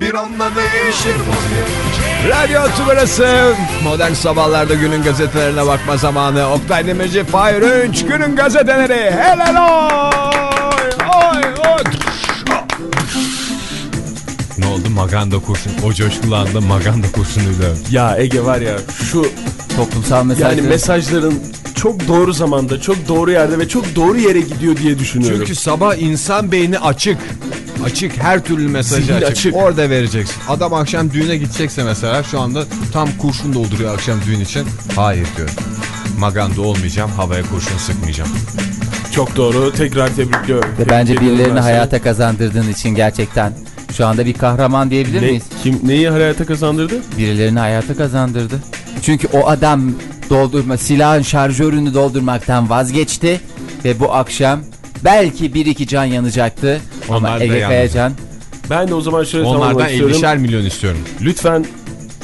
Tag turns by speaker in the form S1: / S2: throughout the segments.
S1: bir anda değişir
S2: Radyo Tübrası Modern sabahlarda günün gazetelerine bakma zamanı. Oktay Demirci Fahir Önç Günün gazeteleri. Helal oy! Oy oy oldu maganda kurşun O coşkulu anda maganda kurşunuyla
S3: Ya Ege var ya şu
S4: Toplumsal mesajları.
S3: yani mesajların çok doğru zamanda, çok doğru yerde ve çok doğru yere gidiyor diye düşünüyorum.
S2: Çünkü sabah insan beyni açık Açık her türlü mesajı açık.
S3: açık.
S2: Orada vereceksin Adam akşam düğüne gidecekse mesela Şu anda tam kurşun dolduruyor akşam düğün için Hayır diyor Maganda olmayacağım havaya kurşun sıkmayacağım
S3: çok doğru. Tekrar tebrikliyorum.
S4: Ve bence birilerini hayata kazandırdığın için gerçekten şu anda bir kahraman diyebilir.
S3: Ne,
S4: miyiz?
S3: kim neyi hayata kazandırdı?
S4: Birilerini hayata kazandırdı. Çünkü o adam doldurma silahın şarjörünü doldurmaktan vazgeçti ve bu akşam belki bir iki can yanacaktı.
S2: Onlar
S4: Ama
S2: da
S4: Ege. Kayacan
S3: Ben de o zaman şöyle
S2: Onlardan
S3: istiyorum.
S2: 50'şer milyon istiyorum
S3: Lütfen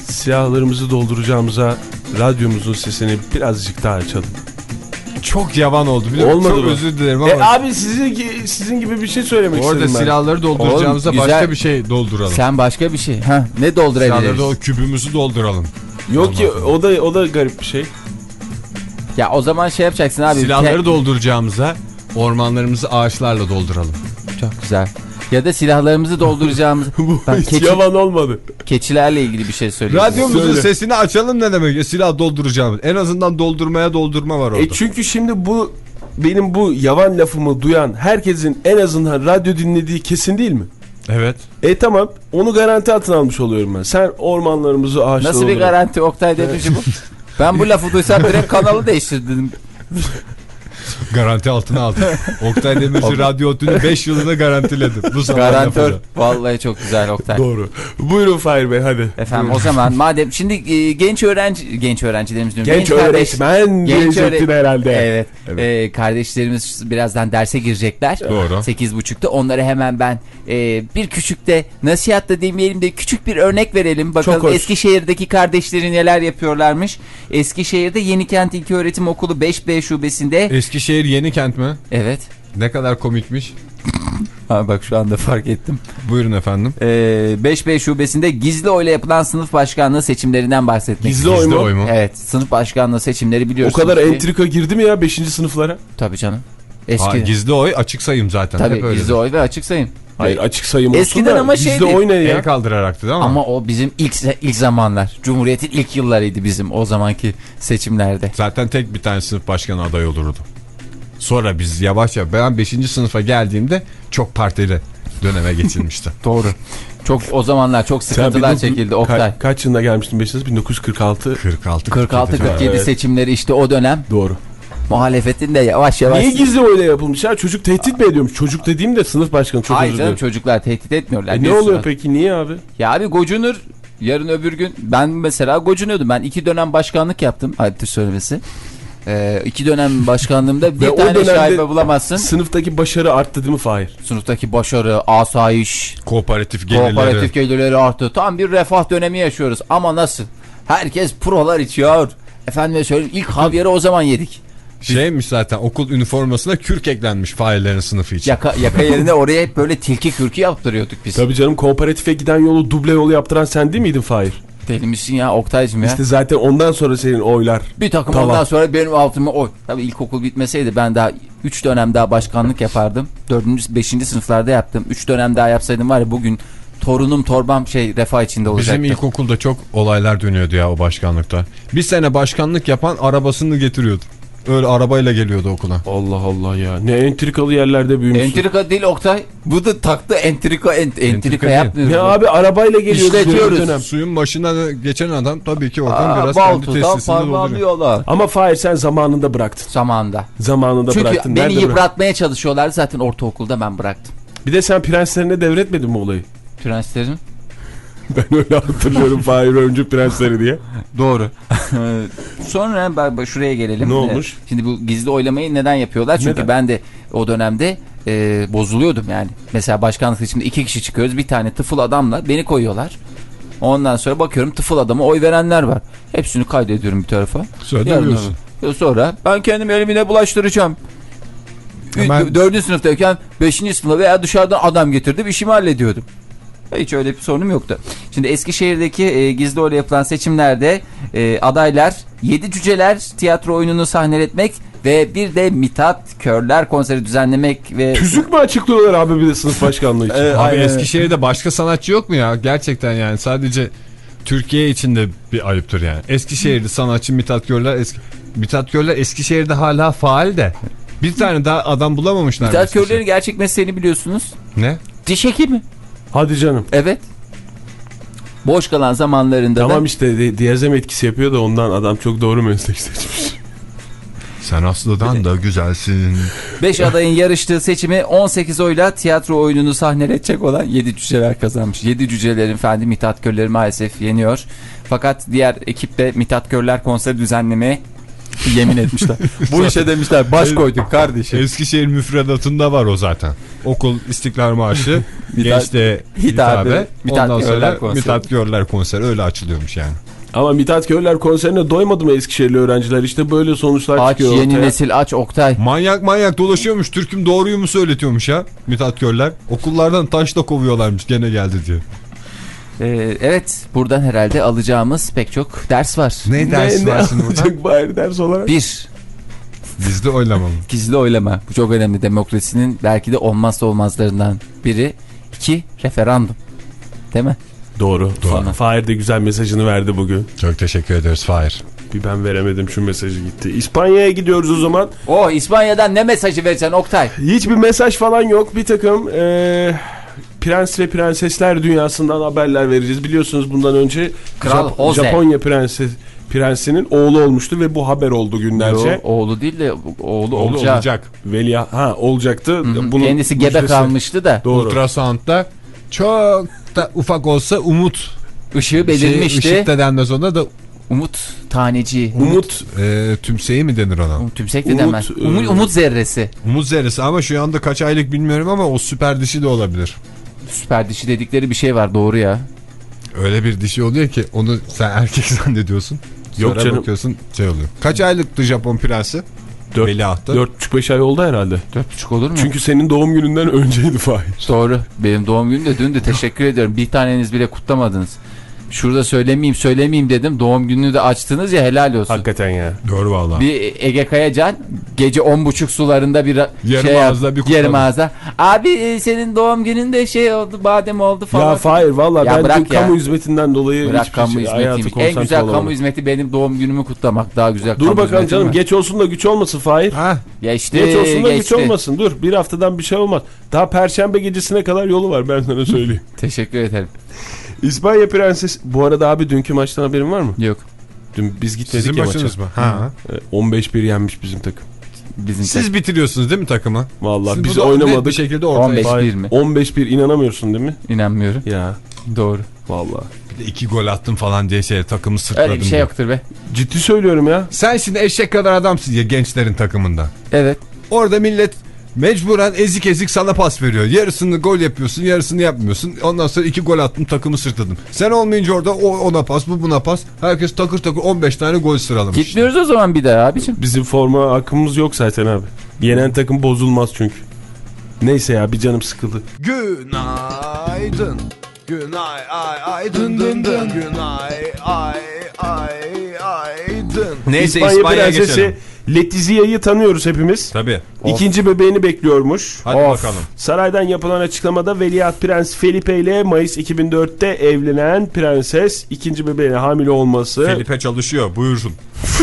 S3: silahlarımızı dolduracağımıza radyomuzun sesini birazcık daha açalım.
S2: Çok yavan oldu musun?
S3: Olmadı
S2: Çok
S3: mı?
S2: özür dilerim ama
S3: E abi sizin, ki- sizin gibi bir şey söylemek
S2: orada
S3: istedim ben.
S2: silahları dolduracağımıza
S4: Oğlum,
S2: başka bir şey dolduralım.
S4: sen başka bir şey. Ha, ne
S2: Silahları
S4: doldurabiliriz?
S2: da o kübümüzü dolduralım.
S3: Yok ki o da o da garip bir şey.
S4: Ya o zaman şey yapacaksın abi.
S2: Silahları dolduracağımıza ormanlarımızı ağaçlarla dolduralım.
S4: Çok güzel. Ya da silahlarımızı dolduracağımız
S3: Bu
S4: Ben
S3: hiç
S4: keçi-
S3: yavan olmadı.
S4: keçilerle ilgili bir şey söylüyorum.
S2: Radyomuzun
S3: Söyle.
S2: sesini açalım ne demek? ya? Silah dolduracağımız. En azından doldurmaya doldurma var orada.
S3: E çünkü şimdi bu benim bu yavan lafımı duyan herkesin en azından radyo dinlediği kesin değil mi?
S2: evet.
S3: E tamam onu garanti altına almış oluyorum ben. Sen ormanlarımızı ağaçlara
S4: Nasıl bir
S3: olarak-
S4: garanti Oktay Demirci bu? Ben bu lafı duysam direkt kanalı değiştirdim.
S2: Garanti altına aldım. Oktay Demirci radyo otunu 5 yılında garantiledi. Bu
S4: Garantör. Vallahi çok güzel Oktay.
S3: Doğru. Buyurun Fahir Bey hadi.
S4: Efendim o zaman madem şimdi e, genç öğrenci genç öğrencilerimiz diyorum.
S3: Genç,
S4: kardeş-
S3: öğretmen
S4: Genç
S3: gelecektin
S4: öğre-
S3: herhalde.
S4: Evet. E, kardeşlerimiz birazdan derse girecekler.
S2: Doğru.
S4: 8.30'da onlara hemen ben e, bir küçük de nasihat da demeyelim de küçük bir örnek verelim. Bakalım. Eskişehir'deki kardeşleri neler yapıyorlarmış. Eskişehir'de Yenikent İlköğretim Okulu 5B şubesinde.
S2: Eskişehir yeni kent mi?
S4: Evet.
S2: Ne kadar komikmiş.
S4: Ha, bak şu anda fark ettim.
S2: Buyurun efendim.
S4: Ee, 5B şubesinde gizli oyla yapılan sınıf başkanlığı seçimlerinden bahsetmek
S3: Gizli
S4: istiyorum.
S3: oy mu?
S4: Evet sınıf başkanlığı seçimleri
S3: O
S4: biliyorsunuz
S3: kadar
S4: ki-
S3: entrika girdi mi ya 5. sınıflara?
S4: Tabii canım. Eski.
S2: Ha, gizli oy açık sayım zaten.
S4: Tabii gizli oy ve açık sayım.
S3: Hayır açık sayım olsun
S4: Eskiden
S3: da
S4: ama
S3: gizli
S4: şeydi,
S3: oy ne ya?
S2: El kaldıraraktı değil mi?
S4: Ama o bizim ilk ilk zamanlar. Cumhuriyet'in ilk yıllarıydı bizim o zamanki seçimlerde.
S2: Zaten tek bir tane sınıf başkanı aday olurdu. Sonra biz yavaş yavaş ben 5. sınıfa geldiğimde çok partili döneme geçilmişti.
S4: Doğru. Çok o zamanlar çok sıkıntılar çekildi
S3: Ka-
S4: Oktay.
S3: kaç yılında gelmiştin 5. 1946.
S2: 46
S4: 46 47
S3: Evet.
S4: seçimleri işte o dönem
S3: Doğru.
S4: muhalefetin de yavaş yavaş
S3: Niye gizli oyla yapılmış ya? Çocuk tehdit mi ediyormuş? Çocuk dediğim de sınıf başkanı. Çok
S4: Hayır canım çocuklar tehdit etmiyorlar.
S3: E ne oluyor peki? Niye abi?
S4: Ya abi gocunur. Yarın öbür gün ben mesela gocunuyordum. Ben iki dönem başkanlık yaptım. Ayıptır söylemesi. Ee, iki dönem başkanlığımda bir
S3: Ve
S4: tane şaibe bulamazsın.
S3: Sınıftaki başarı arttı değil mi Fahir?
S4: Sınıftaki başarı, asayiş,
S2: Kooperatif gelirleri.
S4: kooperatif gelirleri arttı. Tam bir refah dönemi yaşıyoruz. Ama nasıl? Herkes prolar içiyor. Efendime söyleyeyim ilk havyarı o zaman yedik.
S2: Şeymiş zaten okul üniformasına kürk eklenmiş faillerin sınıfı için.
S4: Yaka, yaka yerine oraya hep böyle tilki kürkü yaptırıyorduk biz.
S3: Tabii canım kooperatife giden yolu duble yolu yaptıran sen değil miydin Fahir?
S4: Deli misin ya Oktay'cım ya?
S3: İşte zaten ondan sonra senin oylar.
S4: Bir takım
S3: Tamam.
S4: ondan sonra benim altıma oy. Tabii ilkokul bitmeseydi ben daha 3 dönem daha başkanlık yapardım. 4. 5. sınıflarda yaptım. 3 dönem daha yapsaydım var ya bugün torunum torbam şey refah içinde olacaktı.
S2: Bizim ilkokulda çok olaylar dönüyordu ya o başkanlıkta. Bir sene başkanlık yapan arabasını getiriyordu. Öyle arabayla geliyordu okula.
S3: Allah Allah ya. Ne entrikalı yerlerde büyümüşsün.
S4: Entrika değil Oktay. Bu da taktı entrika ent, entrika,
S2: değil.
S4: yapmıyoruz.
S3: ne abi arabayla geliyoruz.
S4: İşletiyoruz.
S2: Suyun başına geçen adam tabii ki oradan
S4: Aa,
S2: biraz kendi testisini dolduruyor.
S3: Ama Fahir sen zamanında bıraktın.
S4: Zamanında.
S3: Zamanında
S4: Çünkü
S3: bıraktın.
S4: beni
S3: Nerede bıraktın?
S4: yıpratmaya çalışıyorlar zaten ortaokulda ben bıraktım.
S3: Bir de sen prenslerine devretmedin mi olayı?
S4: Prenslerim.
S3: Ben öyle hatırlıyorum Fahir Öncü prensleri diye.
S4: Doğru. Sonra bak, şuraya gelelim.
S3: Ne olmuş?
S4: Şimdi bu gizli oylamayı neden yapıyorlar? Çünkü
S3: Neden?
S4: ben de o dönemde e, bozuluyordum yani. Mesela başkanlık seçiminde iki kişi çıkıyoruz. Bir tane tıfıl adamla beni koyuyorlar. Ondan sonra bakıyorum tıfıl adama oy verenler var. Hepsini kaydediyorum bir tarafa. Öbür- Sonra ben kendimi elimine bulaştıracağım.
S2: Hemen-
S4: Dördüncü sınıftayken beşinci sınıfta veya dışarıdan adam getirdim işimi hallediyordum. Hiç öyle bir sorunum yoktu. Şimdi Eskişehir'deki e, gizli oyla yapılan seçimlerde e, adaylar Yedi Cüceler tiyatro oyununu sahneletmek ve bir de Mithat Körler konseri düzenlemek ve...
S3: Tüzük mü açıklıyorlar abi bir de sınıf başkanlığı için?
S4: Ee,
S2: Abi
S4: aynen.
S2: Eskişehir'de başka sanatçı yok mu ya? Gerçekten yani sadece Türkiye için de bir ayıptır yani. Eskişehir'de sanatçı Mithat Görler eski Mithat Görler Eskişehir'de hala faal de. Bir tane daha adam bulamamışlar.
S4: Mithat. Körler'in gerçek mesleğini biliyorsunuz.
S2: Ne?
S4: Diş hekimi.
S3: Hadi canım.
S4: Evet. Boş kalan zamanlarında
S3: Tamam
S4: da
S3: işte di- diyazem etkisi yapıyor da ondan adam çok doğru meslek seçmiş.
S2: Sen Aslı'dan da güzelsin.
S4: 5 adayın yarıştığı seçimi 18 oyla tiyatro oyununu sahneletecek olan 7 cüceler kazanmış. 7 cücelerin efendi Mithat Körleri maalesef yeniyor. Fakat diğer ekip de Mithat Körler konseri düzenlemeye yemin etmişler. Bu işe demişler baş koyduk kardeşim.
S2: Eskişehir müfredatında var o zaten. Okul İstiklal Marşı,
S4: Hitabı,
S2: hitabe,
S4: Mithat
S2: ondan
S4: Görler
S2: sonra
S4: konseri.
S2: Mithat Görler konseri öyle açılıyormuş yani.
S3: Ama Mithat Körler konserine doymadı mı Eskişehirli öğrenciler? İşte böyle sonuçlar
S4: Aç
S3: çıkıyor
S4: yeni
S3: ortaya.
S4: nesil aç Oktay.
S2: Manyak manyak dolaşıyormuş. Türk'üm doğruyu mu söyletiyormuş ya Mithat Görler. Okullardan taş da kovuyorlarmış gene geldi diye.
S4: Ee, evet buradan herhalde alacağımız pek çok ders var.
S2: Ne dersi var şimdi burada?
S3: alacak bari ders olarak?
S4: Bir
S2: Gizli oynamam.
S4: gizli oylama. Bu çok önemli demokrasinin belki de olmazsa olmazlarından biri. İki referandum. Değil mi?
S3: Doğru.
S4: Doğru.
S3: Fa- Fahir de güzel mesajını verdi bugün.
S2: Çok teşekkür ederiz Fahir.
S3: Bir ben veremedim şu mesajı gitti. İspanya'ya gidiyoruz o zaman.
S4: O İspanya'dan ne mesajı vereceksin Oktay?
S3: Hiçbir mesaj falan yok. Bir takım eee, prens ve prensesler dünyasından haberler vereceğiz. Biliyorsunuz bundan önce
S4: Kral
S3: Jap-
S4: Jose.
S3: Japonya prenses prensinin oğlu olmuştu ve bu haber oldu günlerce.
S4: Yo, oğlu değil de oğlu,
S2: Oğlu
S4: olacak.
S2: olacak.
S3: Veliaht ha olacaktı.
S4: Hı hı.
S3: Bunun
S4: Kendisi gebe
S3: müjdesi-
S4: kalmıştı da
S3: Doğru.
S2: Ultrasound'da çok da ufak olsa umut
S4: ışığı belirmişti.
S2: Şey, ışık da denmez ona da
S4: Umut taneci.
S3: Umut
S2: e, tümseyi mi denir ona?
S4: Umut tümsek de
S3: Umut,
S4: demez.
S3: e,
S4: Umut, umut zerresi.
S2: Umut zerresi ama şu anda kaç aylık bilmiyorum ama o süper dişi de olabilir.
S4: Süper dişi dedikleri bir şey var doğru ya.
S2: Öyle bir dişi oluyor ki onu sen erkek zannediyorsun.
S3: Yok
S2: Sonra
S3: canım.
S2: bakıyorsun şey oluyor. Kaç aylıktı Japon prensi?
S3: Dört-
S2: Veliahtı.
S3: 4,5 ay oldu herhalde.
S4: Dört buçuk olur mu?
S3: Çünkü senin doğum gününden önceydi Fahir.
S4: Doğru. Benim doğum günüm de dündü. Teşekkür ediyorum. Bir taneniz bile kutlamadınız. Şurada söylemeyeyim söylemeyeyim dedim. Doğum gününü de açtınız ya helal olsun.
S3: Hakikaten ya.
S2: Doğru valla.
S4: Bir Ege Kayacan gece on buçuk sularında bir
S2: Yarım
S4: şey
S2: ağızla bir kutladı.
S4: yarım ağızla. Abi e, senin doğum gününde şey oldu badem oldu falan.
S3: Ya Fahir valla ben
S4: bırak
S3: dün
S4: ya.
S3: kamu hizmetinden dolayı
S4: Bırak
S3: hiçbir
S4: kamu
S3: şey- hayatı
S4: hizmetiymiş. En güzel kamu
S3: olamadım.
S4: hizmeti benim doğum günümü kutlamak. Daha güzel
S3: Dur
S4: kamu
S3: bakalım
S4: hizmeti
S3: canım
S4: mi?
S3: geç olsun da güç olmasın Fahir.
S2: Ha,
S4: Geçti,
S3: Geç olsun da güç
S4: geçti.
S3: olmasın. Dur bir haftadan bir şey olmaz. Daha perşembe gecesine kadar yolu var ben sana söyleyeyim.
S4: Teşekkür ederim.
S3: İspanya prenses. Bu arada abi dünkü maçtan haberin var mı?
S4: Yok.
S3: Dün biz gitmedik
S2: sizin
S3: ya maça.
S2: mı? Ha.
S3: Ee, 15-1 yenmiş bizim takım.
S4: Bizim
S2: Siz bitiriyorsunuz değil mi takımı?
S3: Vallahi
S2: Siz
S3: biz oynamadık.
S2: bir şekilde ortaya.
S4: 15-1 mi?
S3: 15-1 inanamıyorsun değil mi?
S4: İnanmıyorum.
S3: Ya
S4: Doğru.
S3: vallahi.
S2: Bir de iki gol attım falan diye şey takımı sırtladım.
S4: Öyle bir şey
S2: diye.
S4: yoktur be.
S3: Ciddi söylüyorum ya.
S2: Sen şimdi eşek kadar adamsın ya gençlerin takımında.
S4: Evet.
S2: Orada millet mecburen ezik ezik sana pas veriyor. Yarısını gol yapıyorsun yarısını yapmıyorsun. Ondan sonra iki gol attım takımı sırtladım. Sen olmayınca orada o ona pas bu buna pas. Herkes takır takır 15 tane gol sıralamış.
S4: Gitmiyoruz o zaman bir daha abicim.
S3: Bizim forma hakkımız yok zaten abi. Yenen takım bozulmaz çünkü. Neyse ya bir canım sıkıldı.
S5: Günaydın. Günay ay ay dın dın dın. Günay ay ay ay dın.
S2: Neyse
S3: İspanya
S2: İspanya'ya
S3: prensesi
S2: geçelim.
S3: Letizia'yı tanıyoruz hepimiz.
S2: Tabii.
S3: İkinci bebeğini bekliyormuş.
S2: Hadi
S4: Of.
S2: bakalım.
S3: Saraydan yapılan açıklamada Veliaht Prens Felipe ile Mayıs 2004'te evlenen prenses ikinci bebeğine hamile olması
S2: Felipe çalışıyor buyursun.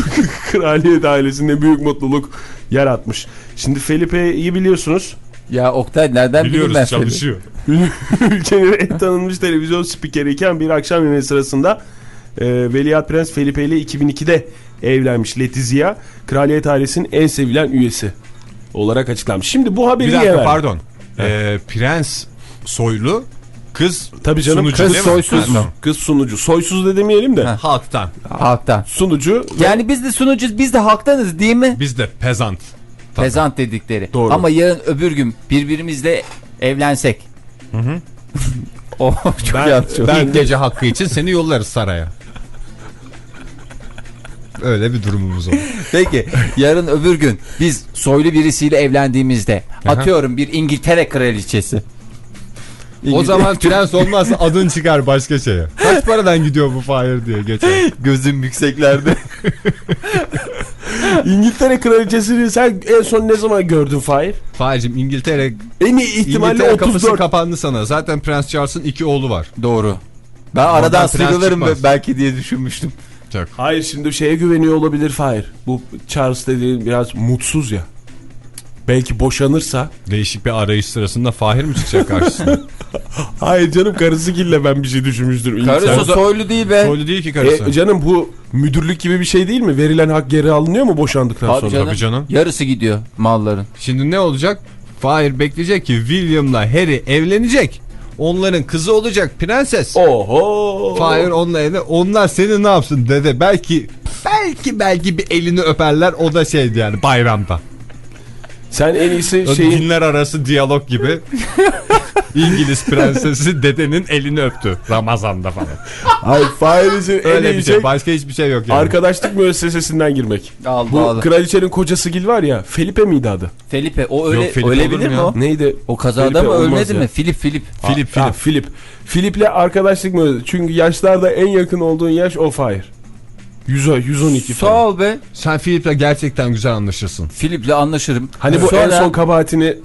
S3: kraliyet ailesinde büyük mutluluk yaratmış. Şimdi Felipe'yi biliyorsunuz.
S4: Ya Oktay nereden ben
S2: Biliyoruz
S4: seni?
S2: çalışıyor.
S3: Ülkenin en tanınmış televizyon spikeri iken bir akşam yemeği sırasında e, Veliaht Prens Felipe ile 2002'de evlenmiş Letizia. Kraliyet ailesinin en sevilen üyesi olarak açıklanmış. Şimdi bu haberi
S2: Bir dakika pardon. e, prens soylu kız
S3: Tabii canım
S2: sunucu
S3: kız
S4: soysuz mu?
S3: Kız sunucu. Soysuz da demeyelim de.
S4: Ha.
S2: Halktan.
S4: Halktan.
S3: Sunucu.
S4: Yani biz de sunucuyuz biz de halktanız değil mi?
S2: Biz de pezant. Tabii.
S4: Pezant dedikleri.
S3: Doğru.
S4: Ama yarın öbür gün birbirimizle evlensek. o çok
S3: Ben-
S4: yanlış oldu.
S3: ben-
S2: İlk gece hakkı için seni yollarız saraya. Öyle bir durumumuz olur.
S4: Peki yarın öbür gün biz soylu birisiyle evlendiğimizde atıyorum bir İngiltere kraliçesi.
S2: O zaman prens olmazsa adın çıkar başka şeye. Kaç paradan gidiyor bu Fahir diye geçer.
S4: gözüm yükseklerde.
S3: İngiltere kraliçesini sen en son ne zaman gördün Fahir?
S2: Fahir'cim İngiltere,
S3: En iyi ihtimalle
S2: İngiltere kapısı
S3: 34.
S2: kapandı sana. Zaten Prens Charles'ın iki oğlu var.
S4: Doğru. Ben aradan sıyrılırım belki diye düşünmüştüm.
S2: Çok.
S3: Hayır şimdi şeye güveniyor olabilir Fahir. Bu Charles dediğin biraz mutsuz ya. Belki boşanırsa.
S2: Değişik bir arayış sırasında Fahir mi çıkacak karşısına?
S3: Hayır canım karısı gille ben bir şey düşünmüştüm.
S4: Karısı
S3: İngiltere-
S4: soylu değil be.
S2: Soylu değil ki karısı.
S3: E, canım bu müdürlük gibi bir şey değil mi? Verilen hak geri alınıyor mu boşandıktan
S4: Tabii
S3: sonra?
S4: canım.
S2: Tabii canım.
S4: Yarısı gidiyor malların.
S2: Şimdi ne olacak? Fahir bekleyecek ki William'la Harry evlenecek. Onların kızı olacak prenses.
S3: Oho.
S2: Fahir onunla evlen. Onlar seni ne yapsın dede? Belki belki belki bir elini öperler. O da şeydi yani bayramda.
S3: Sen en iyisi şeyin
S2: Dinler arası diyalog gibi. İngiliz prensesi dedenin elini öptü Ramazan'da falan.
S3: Hayır Fahir için
S2: Öyle bir şey. Başka hiçbir şey yok yani.
S3: arkadaşlık müessesesinden girmek.
S4: Allah
S3: Bu
S4: Allah.
S3: kraliçenin kocası Gil var ya Felipe miydi adı?
S4: Felipe o öyle
S2: Yok, Felipe
S4: öyle
S2: olur mu
S4: bilir mi o?
S3: Neydi?
S4: O kazada
S3: Felipe
S4: mı ölmedi
S3: ya.
S4: mi? Filip Filip.
S2: Filip
S3: Ha,
S2: Filip.
S3: Filip. Filip'le arkadaşlık mı? Çünkü yaşlarda en yakın olduğun yaş o Fahir. 100, 112
S4: Sağ
S3: falan.
S4: ol be.
S2: Sen Filip'le gerçekten güzel anlaşırsın.
S4: Filip'le anlaşırım.
S3: Hani bu
S4: Sonra
S3: en son kabahatini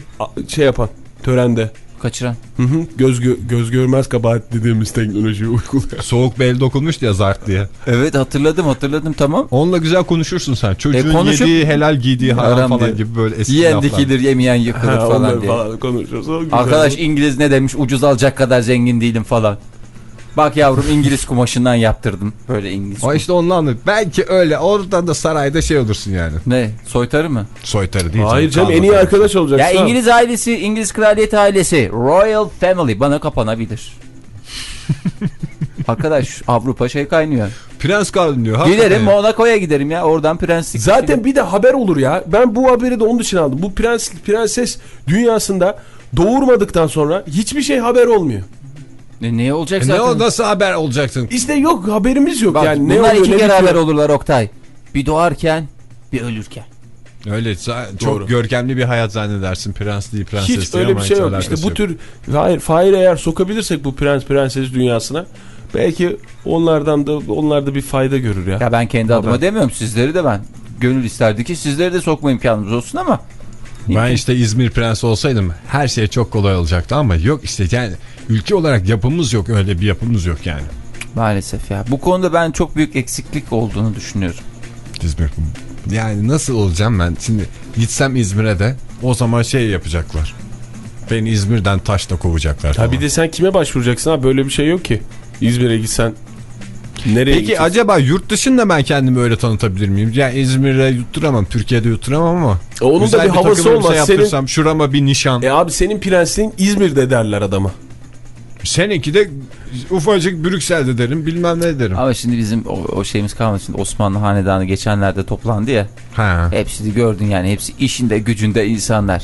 S3: şey yapan törende.
S4: Kaçıran.
S3: Hı hı. Göz, gö- göz görmez kabahat dediğimiz teknolojiyi uyguluyor.
S2: Soğuk bir el dokunmuş ya zart diye.
S4: Evet hatırladım hatırladım tamam.
S2: Onunla güzel konuşursun sen. Çocuğun
S4: E, konuşup-
S2: yediği helal giydiği haram
S4: Haram
S2: falan
S4: diye.
S2: gibi böyle eski
S4: Yiyen
S2: laflar.
S4: dikilir yemeyen yıkılır
S3: Ha,
S4: falan diye.
S3: falan güzel
S4: Arkadaş. İngiliz ne demiş ucuz alacak kadar zengin değilim falan. Bak yavrum İngiliz kumaşından yaptırdım. Böyle İngiliz.
S2: O işte onunla anladım. Belki öyle oradan da sarayda şey olursun yani.
S4: Ne soytarı mı?
S2: Soytarı değil.
S3: Hayır canım en iyi arkadaş olacaksın.
S4: Ya. İngiliz ailesi, İngiliz kraliyet ailesi, Royal Family bana kapanabilir. Arkadaş Avrupa şey kaynıyor.
S2: Prens kaldın diyor.
S4: Giderim
S2: ya.
S4: Monaco'ya giderim ya oradan prenslik.
S3: Zaten bir de haber olur ya. Ben bu haberi de onun için aldım. Bu prens prenses dünyasında doğurmadıktan sonra hiçbir şey haber olmuyor.
S4: Ne, ne olacak
S2: E
S4: zaten?
S2: ne o nasıl haber olacaksın?
S3: İşte yok haberimiz yok
S4: Bak,
S3: yani. Ne
S4: bunlar
S3: oluyor,
S4: iki
S3: ne
S4: kere haber olurlar Oktay. Bir doğarken bir ölürken.
S2: Öyle za-
S3: Doğru.
S2: çok görkemli bir hayat zannedersin prens değil prenses
S3: Hiç
S2: diye
S3: öyle bir şey yok. İşte bu tür hayır Fahir eğer sokabilirsek bu prens prenses dünyasına belki onlardan da onlar da bir fayda görür ya.
S4: Ya ben kendi adıma
S3: Haber.
S4: demiyorum sizleri de ben. Gönül isterdi ki sizleri de sokma imkanımız olsun ama.
S2: Ben işte İzmir prensi olsaydım her şey çok kolay olacaktı ama yok işte yani ülke olarak yapımız yok öyle bir yapımız yok yani.
S4: Maalesef ya. Bu konuda ben çok büyük eksiklik olduğunu düşünüyorum.
S2: İzmir. Yani nasıl olacağım ben şimdi gitsem İzmir'e de o zaman şey yapacaklar. Beni İzmir'den taşla kovacaklar.
S3: Ha
S2: falan.
S3: bir de sen kime başvuracaksın ha böyle bir şey yok ki. İzmir'e gitsen nereye
S2: Peki
S3: gideceksin?
S2: acaba yurt dışında ben kendimi öyle tanıtabilir miyim? Yani İzmir'de yutturamam, Türkiye'de yutturamam ama.
S3: E onun da bir havası
S2: takım elbise
S3: olmaz. Senin,
S2: şurama bir nişan.
S3: e abi senin prensliğin İzmir'de derler adama.
S2: Seninki de ufacık Brüksel'de derim bilmem ne derim.
S4: Ama şimdi bizim o, o şeyimiz kalmadı. Şimdi Osmanlı Hanedanı geçenlerde toplandı ya.
S2: Ha.
S4: Hepsini gördün yani. Hepsi işinde gücünde insanlar.